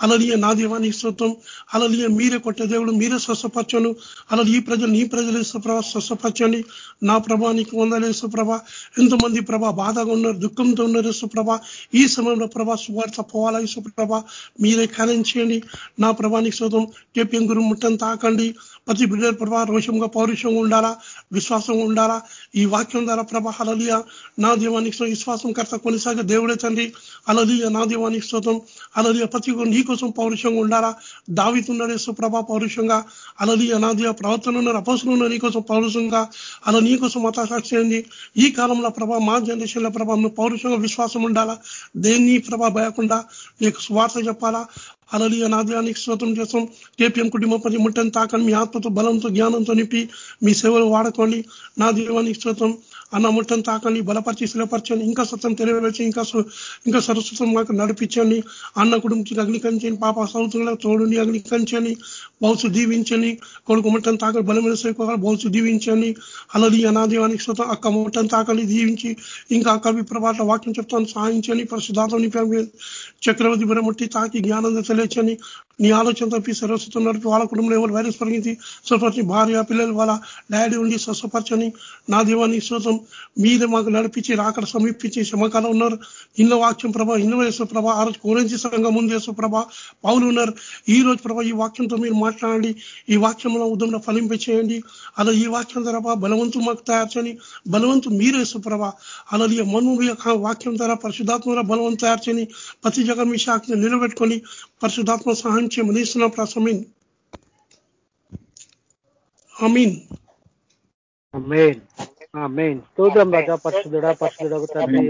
అలలియ నా దేవానికి శ్రోతం అలలియ మీరే కొట్టే దేవుడు మీరే స్వస్థపరచను అలా ఈ ప్రజలు నీ ప్రజలు సుప్రభ స్వస్థపరచండి. నా ప్రభానికి వందలే సుప్రభ. ఎంతమంది ప్రభా బాధగా ఉన్నారు దుఃఖంతో ఉన్నారు సుప్రభ. ఈ సమయంలో ప్రభా సువార్త పోవాలా? సుప్రభ మీరే కార్యం చేయండి. నా ప్రభానికి శోధం కేపీఎం గురు ముట్టం తాకండి. ప్రతి బిడ్డ ప్రభా రోషంగా పౌరుషంగా ఉండాలా? విశ్వాసం ఉండాలా? ఈ వాక్యం ద్వారా ప్రభా అలలియ నా దీవానికి విశ్వాసం కర్త కొనసాగ దేవుడే తండ్రి. అలలియ నా దీవానికి స్తోతం అలలియ ప్రతి నీ కోసం పౌరుషంగా ఉండాలా? దావితున్నాడే సుప్రభ పౌరుషంగా. అలలియ నా దీవ ప్రవర్తన ఉన్నారు. అపసులు ఉన్నారు. నీ కోసం పౌరుషంగా. అలా నీ కోసం మతాసాక్షి ఈ కాలంలో ప్రభా మా జనరేషన్లో ప్రభా పౌరుషంగా విశ్వాసం ఉండాలా? దేన్ని ప్రభా భయకుండా? నీకు స్వార్థ చెప్పాలా? అలలియ నాద్యానికి శ్రోతం చేస్తాం. కేపీఎం కుటుంబం పది ముట్టని తాకని మీ ఆత్మతో బలంతో జ్ఞానంతో నింపి మీ సేవలు వాడుకోండి. నా దీవానికి శ్రోతం అన్న ముట్టని తాకండి బలపరిచి స్థిరపరచండి. ఇంకా సత్యం తెలియవచ్చి ఇంకా ఇంకా సరస్వతం మాకు నడిపించండి. అన్న కుటుంబం అగ్నికరించండి పాప సంవత్సరంలో తోడుని అగ్నికరించండి బహుశు దీవించండి కొడుకు ముట్టని తాకలి బలమైన సేవకోవాలి బహుశు దీవించండి అలది అనాదేవానికి శ్రోతం అక్క ముట్టని తాకలి దీవించి ఇంకా అక్క ప్రభాత వాక్యం చెప్తాను సాధించండి పరిశుధాతం చక్రవర్తి బురముట్టి తాకి జ్ఞానం తెలియచని నీ ఆలోచన తప్పి సరస్వతం నడిపి వాళ్ళ కుటుంబంలో ఎవరు వైరస్ పరిగించి స్వపరిచి భార్య పిల్లలు వాళ్ళ డాడీ ఉండి స్వస్వపరచని నా దీవాన్ని శ్రోతం మీద మాకు నడిపించి రాకడ సమీపించి శ్రమకాలం ఉన్నారు ఇన్న వాక్యం ప్రభా ఇన్న వేసు ప్రభా ఆ రోజు కోరించి సంఘం ముందు వేసు ప్రభ పౌలు ఉన్నారు ఈ రోజు ప్రభా ఈ వాక్యంతో మీరు మాట్లాడండి. ఈ వాక్యంలో ఉదయం ఫలింప చేయండి. అలా ఈ వాక్యం ద్వారా బలవంతు మాకు తయారు చేయండి. బలవంతు మీరేసు సుప్రభ అలా మను వాక్యం ద్వారా పరిశుధాత్మ ద్వారా బలవంతు తయారు చేయని ప్రతి జగ మీ శాఖను నిలబెట్టుకొని పరిశుధాత్మ సహాయం చేయమని ఇస్తున్న ప్రసమీన్ అమీన్ స్తోత్రం రాజా పరిశుద్ధుడా పరిశుద్ధుడు తండ్రి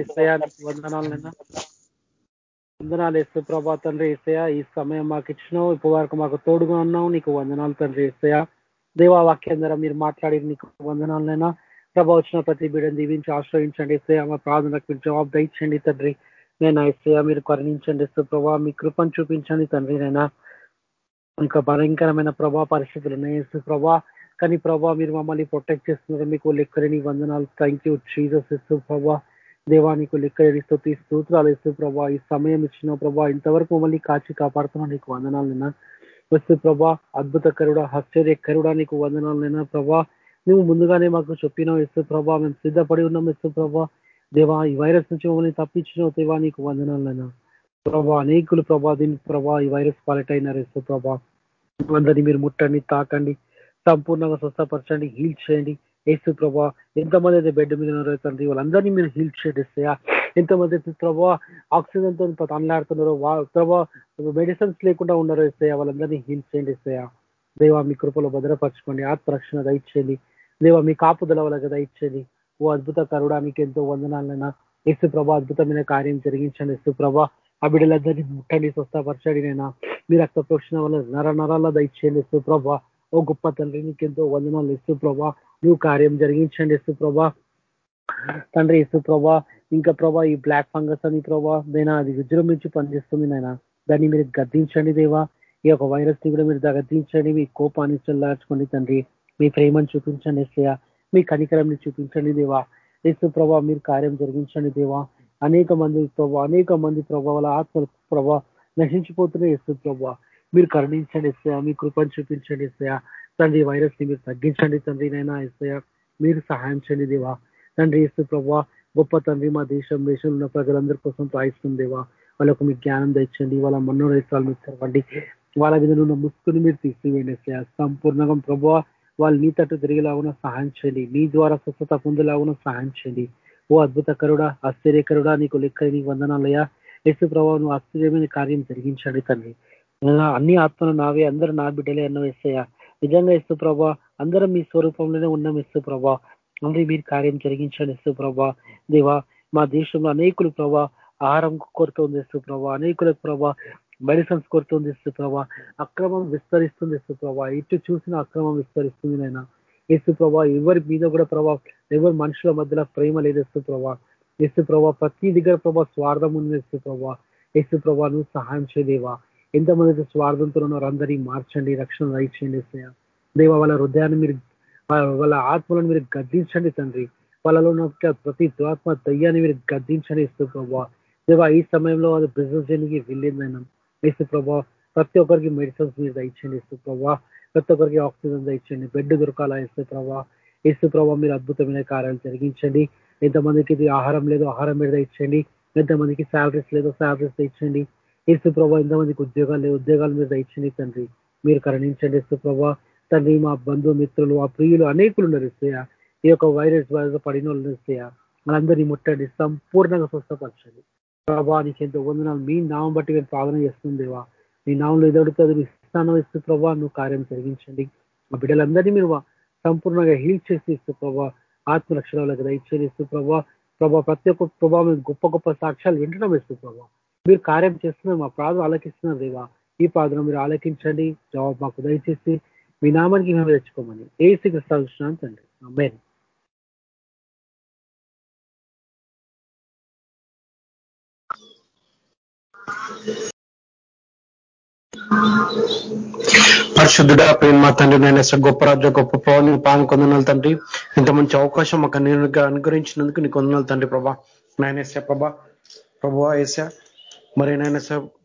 వందనాలైనా వందనాలు ఇస్తూ ప్రభా తండ్రి ఈసయ ఈ సమయం మాకు ఇచ్చినావు. ఇప్పటివరకు మాకు తోడుగా ఉన్నావు. నీకు వందనాలు తండ్రి ఈసయ దేవా వాక్యం ద్వారా మీరు మాట్లాడి నీకు వందనాలైనా ప్రభా వచ్చిన ప్రతి బిడ్డను దీవించి ఆశ్రయించండి ఇసయ మా ప్రార్థనకు మీరు జవాబు దయచండి తండ్రి. నేను ఇసయ మీరు కరుణించండి ఇస్తూ ప్రభా. మీ కృపను చూపించండి తండ్రి నైనా. ఇంకా భయంకరమైన ప్రభా పరిస్థితులు ఉన్నాయి ప్రభా. కానీ ప్రభా మీరు మమ్మల్ని ప్రొటెక్ట్ చేస్తున్నారు. మీకు లెక్కలేని వందనాలు. థ్యాంక్ యూ చీజస్ ఇస్తూ ప్రభా. దేవానికి లెక్కలేని స్థుతి స్తోత్రాలు ఇస్తూ ప్రభా ఈ సమయం ఇచ్చిన ప్రభా ఇంతవరకు మమ్మల్ని కాచి కాపాడుతున్నా నీకు వందనాలు నిన్న. వస్తు ప్రభా అద్భుతకరుడ ఆశ్చర్యకరుడా నీకు వందనాలు నిన్న ప్రభా. నువ్వు ముందుగానే మాకు చెప్పినావు ఇస్తూ ప్రభా మేము సిద్ధపడి ఉన్నాం ఇస్తూ ప్రభా. దేవా ఈ వైరస్ నుంచి మమ్మల్ని తప్పించిన దేవా నీకు వందనాలైనా ప్రభా అనేకులు ప్రభా దీని ప్రభా ఈ వైరస్ పాలిట్ అయినారు ఇస్తూ ప్రభా. అందరినీ మీరు ముట్టండి తాకండి సంపూర్ణంగా స్వస్థపరచండి హీల్ చేయండి. ఏసు ప్రభా ఎంతమంది అయితే బెడ్ మీద ఉన్నారో తండ్రి వాళ్ళందరినీ మీరు హీల్ చేసేయా ఎంతమంది ప్రభావ ఆక్సిజన్తో తనలాడుతున్నారో ప్రభావ మెడిసిన్స్ లేకుండా ఉన్నారు ఇస్తాయా వాళ్ళందరినీ హీల్ చేయండి ఇస్తాయా దేవా మీ కృపలో భద్రపరచుకోండి ఆత్మరక్షణ దయచేయండి. దేవా మీ కాపుదల వాళ్ళకి దయచేయండి. ఓ అద్భుత కరుడా మీకు ఎంతో వందనాలైనా. యేసు ప్రభా అద్భుతమైన కార్యం జరిగించండి యేసు ప్రభా. ఆ బిడ్డలందరినీ ముట్టండి స్వస్థపరచండి నైనా మీ రక్త ప్రోక్షణ వల్ల నర నరాల దయచేయండి యేసు ప్రభా. ఓ గొప్ప తండ్రి నీకు ఎంతో వందనాలు యేసు ప్రభా. నువ్వు కార్యం జరిగించండి యేసు ప్రభా. తండ్రి యేసు ప్రభా ఇంకా ప్రభా ఈ బ్లాక్ ఫంగస్ అని ప్రభా నేను అది విజృంభించి పనిచేస్తుంది నాయన. దాన్ని మీరు గద్దించండి దేవా. ఈ యొక్క వైరస్ని కూడా మీరు గద్దించండి మీ కోపాన్ని చల్లార్చుకోండి తండ్రి. మీ ప్రేమను చూపించండి ఎస్య మీ కనికరం చూపించండి దేవా. యేసు ప్రభా మీరు కార్యం జరిగించండి దేవా. అనేక మంది ప్రభా అనేక మంది ప్రభావాల ఆత్మ ప్రభా నశించిపోతున్నాయి యేసు ప్రభా. మీరు కరుణించండి ఎస్య మీ కృపను చూపించండి ఎస్య తండ్రి వైరస్ని మీరు తగ్గించండి తండ్రి నైనా ఎస్సయ మీరు సహాయం చేయండి దేవా. తండ్రి యేసు ప్రభా గొప్ప తండ్రి మా దేశం దేశంలో ఉన్న ప్రజలందరి కోసం ప్రాయిస్తుంది దేవా. వాళ్ళకు మీ జ్ఞానం తెచ్చండి వాళ్ళ మనోరేతాలు మీరు తెరవండి. వాళ్ళ మీద ఉన్న ముసుకుని మీరు తీసివేయండి సంపూర్ణంగా ప్రభావ వాళ్ళు నీ తట్టు తిరిగేలాగున సహాయం చేయండి. నీ ద్వారా స్వస్థత పొందేలాగున సహాయం చేయండి. ఓ అద్భుత కరుడా ఆశ్చర్యకరుడా నీకు లెక్క నీకు వందనాలయ్యా. యేసు ప్రభావ నువ్వు ఆశ్చర్యమైన కార్యం జరిగించండి తండ్రి. అన్ని ఆత్మలు నావే అందరూ నా బిడ్డలే అన్న వేస్తాయా నిజంగా ఇస్తు ప్రభా అందరం మీ స్వరూపంలోనే ఉన్నాం ఇస్తు ప్రభా. అందరి మీరు కార్యం జరిగించండి ఇస్తు ప్రభా. దేవా మా దేశంలో అనేకులు ప్రభా ఆహారం కోరుతుంది ఇస్తు ప్రభా అనేకులకు ప్రభా మెడిసిన్స్ కొరతుంది ఇస్తు ప్రభా అక్రమం విస్తరిస్తుంది ఇస్తు ప్రభా. ఇటు చూసిన అక్రమం విస్తరిస్తుంది నైనా ఇస్తు ప్రభా ఎవరి మీద కూడా ప్రభా ఎవరి మనుషుల మధ్యలో ప్రేమ లేదు ఇస్తు ప్రభా. ఇస్తు ప్రభా ప్రతి దగ్గర ప్రభా స్వార్థం ఉంది ఇస్తు ప్రభా. ఇస్తు ప్రభా నువ్వు సహాయం చేయదేవా ఎంతమంది స్వార్థంతో ఉన్నారు? అందరినీ మార్చండి రక్షణ దయచేయండి దేవ వాళ్ళ హృదయాన్ని మీరు వాళ్ళ ఆత్మలను మీరు గద్దించండి తండ్రి. వాళ్ళలో ఉన్న ప్రతి ఆత్మ దయ్యాన్ని మీరు గద్దించండి ఇస్తూ ప్రభావ దేవా ఈ సమయంలో అది బిజినెస్ చేయడానికి వెళ్ళిందైనా ఇస్తూ ప్రభావ ప్రతి ఒక్కరికి మెడిసిన్స్ మీరు దయచేయండి ఇస్తూ ప్రభావ ప్రతి ఒక్కరికి ఆక్సిజన్ దయచేయండి. బెడ్ దొరకాలా ఇస్తూ ప్రభావ ఇస్తూ ప్రభావ మీరు అద్భుతమైన కార్యాలు జరిగించండి. ఎంతమందికి ఇది ఆహారం లేదు ఆహారం మీద ఇచ్చండి ఎంతమందికి శాలరీస్ లేదో శాలరీస్ ఇచ్చండి ఇసు ప్రభా ఎంతమందికి ఉద్యోగాలు లేవు. ఉద్యోగాలు మీద ఇచ్చండి తండ్రి మీరు కరణించండి ఇసు ప్రభా. తండ్రి మా బంధు మిత్రులు ఆ ప్రియులు అనేకులు ఉన్నారు ఇస్తాయా ఈ యొక్క వైరస్ వైరస్ పడిన వాళ్ళు ఇస్తాయా మనందరినీ ముట్టండి. సంపూర్ణంగా స్వస్థపరచండి. ప్రభా నీకు ఎంతో వందనాలు. మీ నామం బట్టి మేము ప్రార్థన చేస్తుందేవా మీ నామంలో ఎదుడుతుంది మీ స్థానం ఇస్తూ ప్రభా నువ్వు కార్యం జరిగించండి. మా బిడ్డలందరినీ మీరు సంపూర్ణంగా హీల్ చేసి ఇస్తూ ప్రభా ఆత్మరక్షణలకు దయచేసి ఇస్తూ ప్రభా. ప్రభా ప్రతి ఒక్క ప్రభావం గొప్ప గొప్ప సాక్ష్యాలు వింటడం ఇస్తూ ప్రభా. మీరు కార్యం చేస్తున్నారు మా ప్రార్థన ఆలకిస్తున్నారు దేవా ఈ ప్రార్థన మీరు ఆలకించండి. జవాబు మాకు దయచేసి మీ నామానికి మేము తెచ్చుకోమని. ఏ శ్రీకృష్ణ తండ్రి. అమ్మాయి పరిశుద్ధుడ ప్రేమ తండ్రి నేను గొప్ప రాజ గొప్ప పవన్ పాలన కొందనాలు తండ్రి. ఇంత మంచి అవకాశం మాకు నేను అనుగ్రహించినందుకు నీకు కొందనాలు తండ్రి ప్రభా. నాయనేసా ప్రభా ప్రభా ఏసా మరి నాయన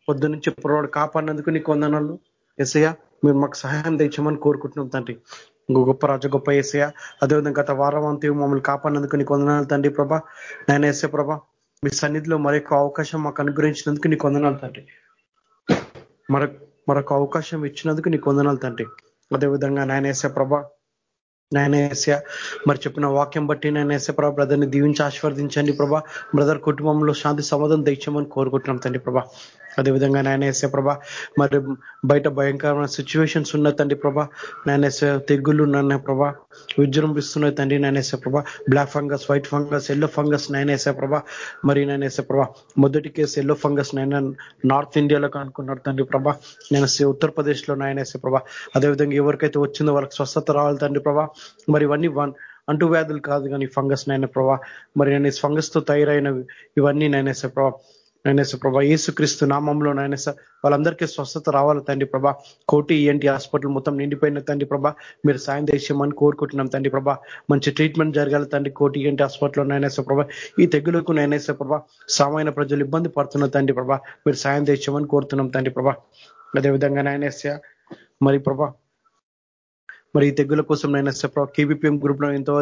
పొద్దు నుంచి పొరవాడు కాపాడినందుకు నీకు వందనాలు. ఎసయ్య మీరు మాకు సహాయం తెచ్చామని కోరుకుంటున్నాం తండ్రి. ఇంకో గొప్ప రాజు గొప్ప ఏసయ్య అదేవిధంగా గత వారం అంతా మమ్మల్ని కాపాడినందుకు నీకు వందనాలు తండ్రి ప్రభా. నాయన ఏసే ప్రభా మీ సన్నిధిలో మరొక అవకాశం మాకు అనుగ్రహించినందుకు నీకు వందనాలు తండ్రి. మరొక మరొక అవకాశం ఇచ్చినందుకు నీకు వందనాలు తండ్రి. అదేవిధంగా నాయనేసే ప్రభా నేనేస మరి చెప్పిన వాక్యం బట్టి నేనేసే ప్రభా బ్రదర్ని దీవించి ఆశీర్వదించండి ప్రభా. బ్రదర్ కుటుంబంలో శాంతి సమాధానం తెచ్చామని కోరుకుంటున్నాం తండ్రి ప్రభా. అదేవిధంగా నాయనేసే ప్రభా మరి బయట భయంకరమైన సిచ్యువేషన్స్ ఉన్న తండ్రి ప్రభా నాయనేసే తెగుళ్ళు నాన్న ప్రభా విజృంభిస్తున్నాయి తండ్రి నాయనేసే ప్రభా black fungus white fungus yellow fungus నాయనేసే ప్రభా మరి నాయనేసే ప్రభా మొదటి కేసు ఎల్లో ఫంగస్ నాయన నార్త్ ఇండియాలో కనుక్కున్నారు తండ్రి ప్రభా నేను ఉత్తరప్రదేశ్లో నాయనేసే ప్రభా అదేవిధంగా ఎవరికైతే వచ్చిందో వాళ్ళకి స్వస్థత రావాలి తండ్రి ప్రభా మరి ఇవన్నీ వన్ అంటు వ్యాధులు కాదు కానీ ఫంగస్ నైనా ప్రభా మరి నేను ఫంగస్తో తయారైనవి ఇవన్నీ నేనేసే ప్రభా నైనేస ప్రభా ఏసుక్రీస్తు నామంలో నైనేస వాళ్ళందరికీ స్వస్థత రావాలి తండ్రి ప్రభా. కోటి ఏంటి హాస్పిటల్ మొత్తం నిండిపోయిన తండ్రి ప్రభా. మీరు సాయం దేశమని కోరుకుంటున్నాం తండ్రి ప్రభా. మంచి ట్రీట్మెంట్ జరగాలి తండ్రి కోటి ఏంటి హాస్పిటల్లో నైనేస ప్రభా. ఈ తెగులకు నైనేస ప్రభా సామాన్య ప్రజలు ఇబ్బంది పడుతున్న తండ్రి ప్రభా. మీరు సాయం దేశమని కోరుతున్నాం తండ్రి ప్రభా. అదేవిధంగా నైనేస మరి ప్రభా మరి ఈ తెగుల కోసం నైనా సార్ ప్రభావ కేబీపీఎం గ్రూప్లో ఎంతో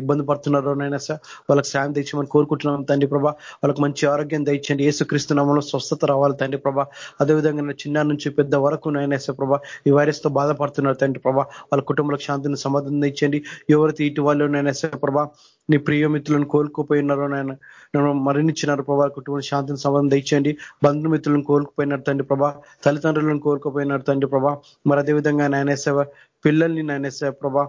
ఇబ్బంది పడుతున్నారో నైనా సార్ వాళ్ళకి సాయం తెచ్చమని కోరుకుంటున్నాం తండ్రి ప్రభా. వాళ్ళకి మంచి ఆరోగ్యం దయచండి ఏసుక్రీస్తు నామంలో స్వస్థత రావాలి తండ్రి ప్రభా. అదేవిధంగా చిన్న నుంచి పెద్ద వరకు నైనా సార్ ప్రభా ఈ వైరస్తో బాధపడుతున్నారు తండ్రి ప్రభా. వాళ్ళ కుటుంబాలకు శాంతిని సమాధానం ఇచ్చండి ఎవరైతే ఇటు వాళ్ళు నైనా సార్ ప్రభా నీ ప్రియమిత్రులను కోలుకోపోయినారో నాయన నన్ను మరణించినారు ప్రభా కుటుంబం శాంతిని సంబంధం తెచ్చండి. బంధుమిత్రులను కోలుకుపోయినారు తండ్రి ప్రభా. తల్లిదండ్రులను కోలుకుపోయినారు తండ్రి ప్రభా. మరి అదేవిధంగా నాయనేసేవ పిల్లల్ని నాయనేసేవ ప్రభా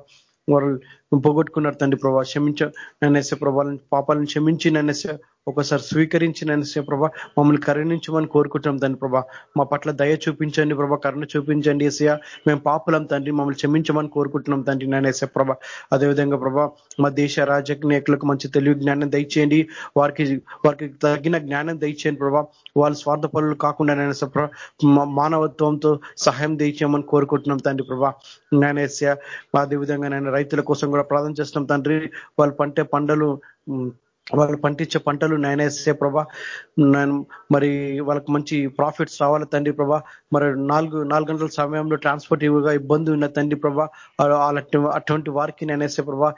వారు పోగొట్టుకున్నారు తండ్రి ప్రభా. క్షమించ నన్నేసే ప్రభావాలను పాపాలను క్షమించి నన్నేసే ఒకసారి స్వీకరించి నన్నేసే ప్రభా మమ్మల్ని కరుణించమని కోరుకుంటున్నాం తండ్రి ప్రభా. మా పట్ల దయ చూపించండి ప్రభా కరుణ చూపించండి ఏసయ మేము పాపులం తండ్రి మమ్మల్ని క్షమించమని కోరుకుంటున్నాం తండ్రి నన్నేసే ప్రభా. అదేవిధంగా ప్రభా మా దేశ రాజకీయకులకు మంచి తెలివి జ్ఞానం దయచేయండి. వారికి వారికి తగిన జ్ఞానం దయచేయండి ప్రభా. వాళ్ళు స్వార్థ పనులు కాకుండా నేనేసే ప్రభా మానవత్వంతో సహాయం దయచేయమని కోరుకుంటున్నాం తండ్రి ప్రభా. నేనేసే అదేవిధంగా నేను రైతుల కోసం కూడా ప్రార్థన చేస్తున్నాం తండ్రి. వాళ్ళు పంటే పంటలు వాళ్ళు పండించే పంటలు నేనేసే ప్రభా. మరి వాళ్ళకి మంచి ప్రాఫిట్స్ రావాలి తండ్రి ప్రభా. మరి నాలుగు నాలుగు గంటల సమయంలో ట్రాన్స్పోర్ట్ ఇవ్వగా ఇబ్బంది ఉన్న తండ్రి ప్రభా. అటువంటి వారికి నేనేసే ప్రభా.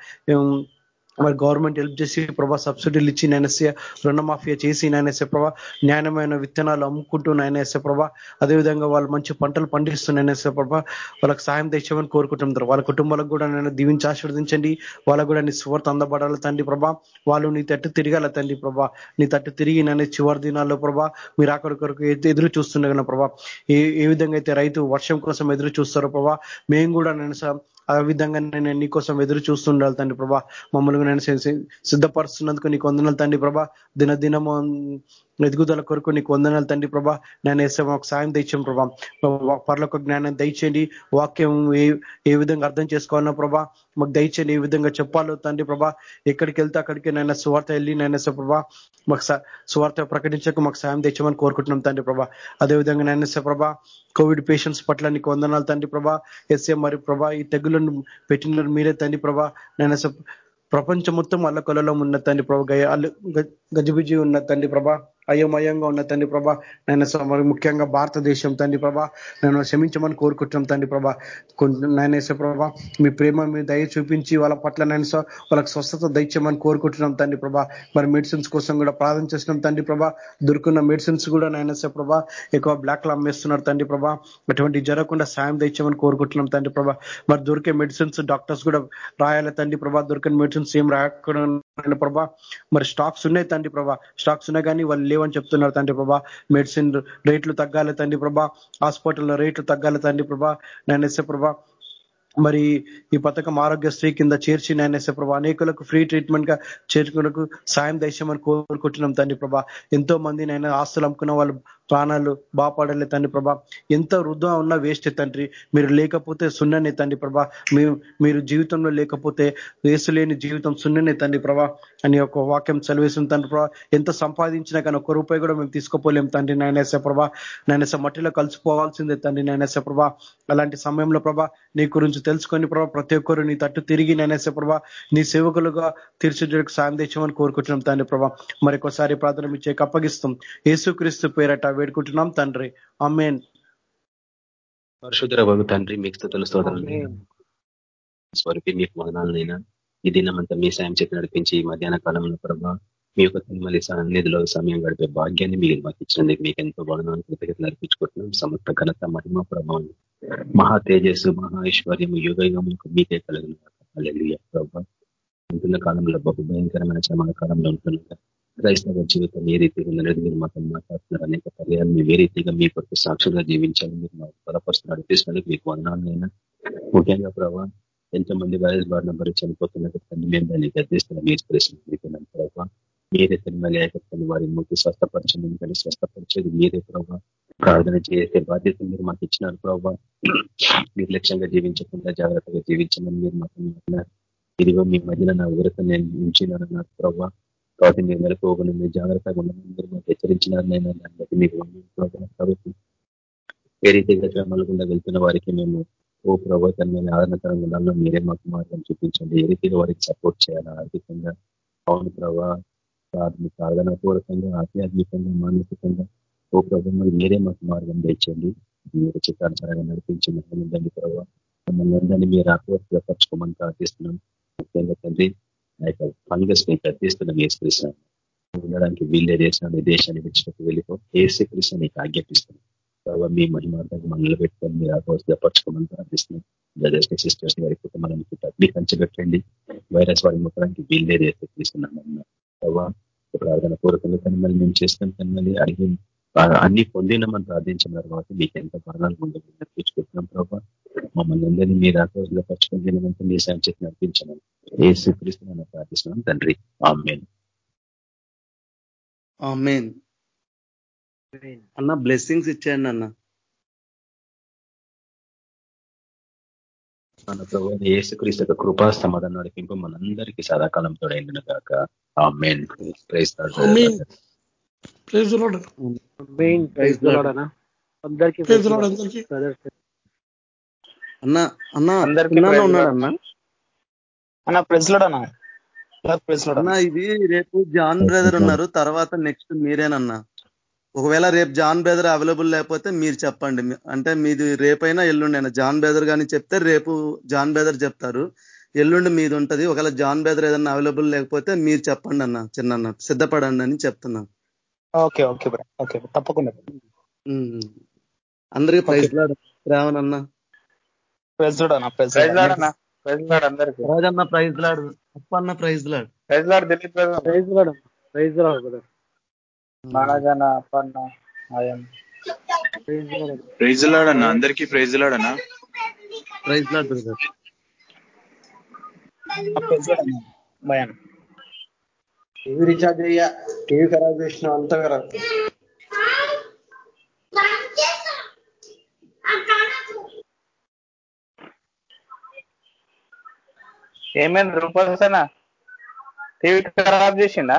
మరి గవర్నమెంట్ హెల్ప్ చేసి ప్రభా సబ్సిడీలు ఇచ్చి నేనేసే రుణమాఫియా చేసి నేనేసే ప్రభా న్యాయమైన విత్తనాలు అమ్ముకుంటూ నేనేసే ప్రభా అదేవిధంగా వాళ్ళు మంచి పంటలు పండిస్తూ నేనేసే ప్రభా వాళ్ళకి సాయం తెచ్చామని కోరుకుంటున్నారు వాళ్ళ కుటుంబాలకు కూడా నేను దీవించి ఆశీర్వదించండి. వాళ్ళకు కూడా నీ స్వార్థ అందబడాలి తండ్రి ప్రభా. వాళ్ళు నీ తట్టు తిరగాల తండ్రి ప్రభా. నీ తట్టు తిరిగి నేను చివరి దినాల్లో ప్రభా మీరు అక్కడి కొరకు ఎదురు చూస్తుండగల ప్రభా ఏ ఏ విధంగా అయితే రైతు వర్షం కోసం ఎదురు చూస్తారో ప్రభా మేము కూడా నేను ఆ విధంగా నేను నీకోసం ఎదురు చూస్తుండాలి తండ్రి ప్రభా. మమ్మల్ని నేను సిద్ధపరుస్తున్నందుకు నీకు వందనాలు తండ్రి ప్రభా. దినదినము ఎదుగుదల కొరకు నీకు వందనాలు తండ్రి ప్రభా. నేను వేసే మాకు సాయం తెచ్చాం ప్రభా. పర్లకు జ్ఞానం దయచేయండి. వాక్యం ఏ ఏ విధంగా అర్థం చేసుకోవాలన్నా ప్రభా మాకు దయచేయండి. ఏ విధంగా చెప్పాలో తండ్రి ప్రభా ఎక్కడికి వెళ్తే అక్కడికి నేను సువార్త వెళ్ళి నేను ప్రభా మాకు సువార్త ప్రకటించక మాకు సాయం తెచ్చామని కోరుకుంటున్నాం తండ్రి ప్రభా. అదేవిధంగా నేను ప్రభా కోవిడ్ పేషెంట్స్ పట్ల నీకు వందనాలు తండ్రి ప్రభా. ఎస్ఏ మరి ప్రభా ఈ తెగులను పెట్టినారు మీరే తండ్రి ప్రభా. నేను ప్రపంచం మొత్తం అల్ల కొలలో ఉన్న తండ్రి ప్రభా గజబిజి ఉన్న తండ్రి ప్రభా. అయోమయంగా ఉన్న తండ్రి ప్రభా నేను మరి ముఖ్యంగా భారతదేశం తండ్రి ప్రభా నేను క్షమించమని కోరుకుంటున్నాం తండ్రి ప్రభా. నాయనేసే ప్రభా మీ ప్రేమ మీ దయ చూపించి వాళ్ళ పట్ల నేను వాళ్ళకి స్వస్థత దయచేయమని కోరుకుంటున్నాం తండ్రి ప్రభా. మరి మెడిసిన్స్ కోసం కూడా ప్రార్థన చేస్తున్నాం తండ్రి ప్రభా. దొరుకున్న మెడిసిన్స్ కూడా నాయనేసే ప్రభా ఎక్కువ బ్లాక్లో అమ్మేస్తున్నారు తండ్రి ప్రభా. అటువంటి జరగకుండా సాయం దయచేయమని కోరుకుంటున్నాం తండ్రి ప్రభా. మరి దొరికే మెడిసిన్స్ డాక్టర్స్ కూడా రాయాలి తండ్రి ప్రభా. దొరికిన మెడిసిన్స్ ఏం ప్రభా. మరి స్టాక్స్ ఉన్నాయి తండ్రి ప్రభా. స్టాక్స్ ఉన్నాయి కానీ వాళ్ళు లేవని చెప్తున్నారు తండ్రి ప్రభా. మెడిసిన్ రేట్లు తగ్గాలి తండ్రి ప్రభా. హాస్పిటల్లో రేట్లు తగ్గాలి తండ్రి ప్రభా. నేను ప్రభా. మరి ఈ పథకం ఆరోగ్యశ్రీ కింద చేర్చి నాయనేసే ప్రభా. అనేకులకు ఫ్రీ ట్రీట్మెంట్గా చేర్చుకున్నకు సాయం దయచేయమని కోరుకుంటున్నాం తండ్రి ప్రభా. ఎంతో మంది నేను ఆస్తులు అమ్ముకున్న వాళ్ళు ప్రాణాలు బాపాడలే తండ్రి ప్రభా. ఎంత వృద్ధం ఉన్నా వేస్ట్ తండ్రి. మీరు లేకపోతే సున్ననే తండ్రి ప్రభా. మీరు జీవితంలో లేకపోతే వేసు లేని జీవితం సున్ననే తండ్రి ప్రభా. అని ఒక వాక్యం చదివేసిన తండ్రి ప్రభా. ఎంత సంపాదించినా కానీ ఒక్క రూపాయి కూడా మేము తీసుకోపోలేం తండ్రి నాయనేసే ప్రభా. నాయనేస మట్టిలో కలిసిపోవాల్సిందే తండ్రి నాయనేసే ప్రభా. అలాంటి సమయంలో ప్రభా నీ గురించి తెలుసుకొని ప్రభా ప్రతి ఒక్కరు నీ తట్టు తిరిగి నేనేసే ప్రభా నీ సేవకులుగా తీర్చిదిద్దడానికి సాయం తెచ్చామని కోరుకుంటున్నాం తండ్రి ప్రభా. మరొకసారి ప్రార్థన ఇచ్చే అప్పగిస్తాం. యేసుక్రీస్తు పేరట వేడుకుంటున్నాం తండ్రి. అమ్మేన్ పరిశుద్ధ బాబు తండ్రి మీకు స్థుతులు స్తోత్రాలు స్వరూపి మీకు వదనాలనైనా. ఈ దినమంతా మీ సాయం చేతి నడిపించి మధ్యాహ్న కాలంలో ప్రభా మీ యొక్క తిరుమలి సన్నిధిలో సమయం గడిపే భాగ్యాన్ని మీరు మాకు ఇచ్చినందుకు మీకు ఎంతో వదనాలు కృతజ్ఞతలు అర్పించుకుంటున్నాం. సమస్త ఘనత మహిమ ప్రభావం. మహా తేజస్సు మహా ఐశ్వర్యము యుగ యుగములకు మీకే కలిగిన. ప్రభా ఉంటున్న కాలంలో బహు భయంకరమైన శ్రమల కాలంలో ఉంటున్నారు క్రైస్తవ జీవితం ఏ రీతిగా ఉందనేది మీరు మాతో మాట్లాడుతున్నారు. అనేక పర్యాలు మేము ఏ రీతిగా మీ కొరకు సాక్షులుగా జీవించాలి మీరు మాకు బలపరుస్తున్న నడిపిస్తున్నందుకు మీకు వందనాలైనా ముఖ్యంగా ప్రభావ ఎంతమంది వైరస్ బారిన బరి చనిపోతున్నట్టు తండ్రి మేము దాన్ని గద్దిస్తున్నాం. మీరు ప్రశ్నిస్తున్నాం ప్రభావ మీరే తిరుమల ఏకత్వాన్ని వారి ముక్తి స్వస్థపరచండి. ఎందుకంటే స్వస్థపరిచేది మీరే ప్రభావ ప్రార్థన చేసే బాధ్యత మీరు మాకు ఇచ్చినారు ప్రభావ నిర్లక్ష్యంగా జీవించకుండా జాగ్రత్తగా జీవించమని మీరు మాకు ఇదిగో మీ మధ్యన నా ఉరత నేను ఉంచినానన్నారు ప్రభావ కాబట్టి మీరు మెలకోకుండా మీరు జాగ్రత్తగా ఉండమని మీరు మాకు హెచ్చరించినారనైనా దాన్ని బట్టి మీకు కాబట్టి ఏ రీతిగా క్రమాలు వెళ్తున్న వారికి మేము ఓ ప్రభుత్వమైన ఆదరణకరంగా ఉండాలో మీరే మాకు మార్గం చూపించండి. ఏ రీతిగా వారికి సపోర్ట్ చేయాలా. ఆర్థికంగా అవును ప్రభా ప్రార్థనాపూర్వకంగా ఆధ్యాత్మికంగా మానసికంగా ఓ ప్రభు మీరే మాకు మార్గం తెచ్చండి. మీరు చిత్తానుసారంగా నడిపించి మహిళండి ప్రభావ మమ్మల్ని అందరినీ మీరు ఆత్మహత్య పరచుకోమని ప్రార్థిస్తున్నాం. ముఖ్యంగా తండ్రి ఆ యొక్క ఫంగస్ని ప్రతిస్తున్నాం ఏసుకృష్ణ ఉండడానికి వీళ్ళే దేశాన్ని దేశాన్ని విడిచిపెట్టి వెళ్ళిపో. ఏసుకృష్ణ నీకు ఆజ్ఞాపిస్తున్నాం కాబట్టి మీ మహిమార్థం మనలో పెట్టుకొని మీరు ఆత్మపరచుకోమని ప్రార్థిస్తున్నాం. బ్రదర్స్ సిస్టర్స్ వారి కుటుంబాలను అగ్ని పంచబెట్టండి వైరస్ వారి ముఖడానికి వీళ్ళే తీసుకున్నాం ప్రార్థన పూర్వకంగా కనుమల్ని మేము చేస్తాం. కనుమల్ని అడిగి. అన్ని పొందినామని ప్రార్థించిన తర్వాత మీకు ఎంత ప్రాణాలు ముందు నడిపించుకుంటున్నాం ప్రభావ మమ్మల్ని అందరినీ మీరు ఆకోజులో పరచుకొని తినమంతా మీ సాయం చేసి నడిపించమని ఏ స్వీకరిస్తున్నాను ప్రార్థిస్తున్నాం తండ్రి. ఆమెన్. అన్న బ్లెస్సింగ్స్ ఇచ్చేయండి అన్న. మన ప్రభు ఏసుక్రీస్తు యొక్క కృపా సమాధానం నడిపింపు మనందరికీ సదాకాలం తోడైందిన కాక ఆ మెయిన్ ప్రైజ్ అన్న. అన్న. అందరికీ చిన్నాన్న praise ఉన్నాడు Lord. అన్న? అన్న? ప్రెస్లడ్ అన్న. ప్రెస్లడ్ అన్న ఇది రేపు జాన్ బ్రదర్ ఉన్నారు. తర్వాత నెక్స్ట్ మీరేనన్నా. ఒకవేళ రేపు జాన్ బ్రదర్ అవైలబుల్ లేకపోతే మీరు చెప్పండి. అంటే మీది రేపైనా ఎల్లుండి అయినా. జాన్ బ్రదర్ కానీ చెప్తే రేపు జాన్ బ్రదర్ చెప్తారు. ఎల్లుండి మీది ఉంటది ఒకవేళ జాన్ బ్రదర్ ఏదన్నా అవైలబుల్ లేకపోతే మీరు చెప్పండి అన్న చిన్న సిద్ధపడండి అని చెప్తున్నా. ఓకే ఓకే బ్రో ఓకే తప్పకుండా. అందరికీ ప్రైజ్ లాడ్ శ్రావణ్ అన్న ప్రెస్లడ్ అన్న ప్రైజ్ లాడ్ అన్న ప్రైజ్ లాడ్ అందరికీ Rajanna praise lord Appanna praise lord praise lord Dilip praise lord praise lord brother బాణజన Appanna ఆయం ప్రైజ్ లాడ్ ప్రైజ్ లాడన్నా అందరికీ praise లాడన్నా praise lord brother praise lord అన్న భయాన్ టీవీ రీఛార్జ్ అయ్యా టీవీ ఖరాబ్ చేసిన అంతా ఖరాబ్. ఏమైంది రూపాయలు టీవీ ఖరాబ్ చేసిండా?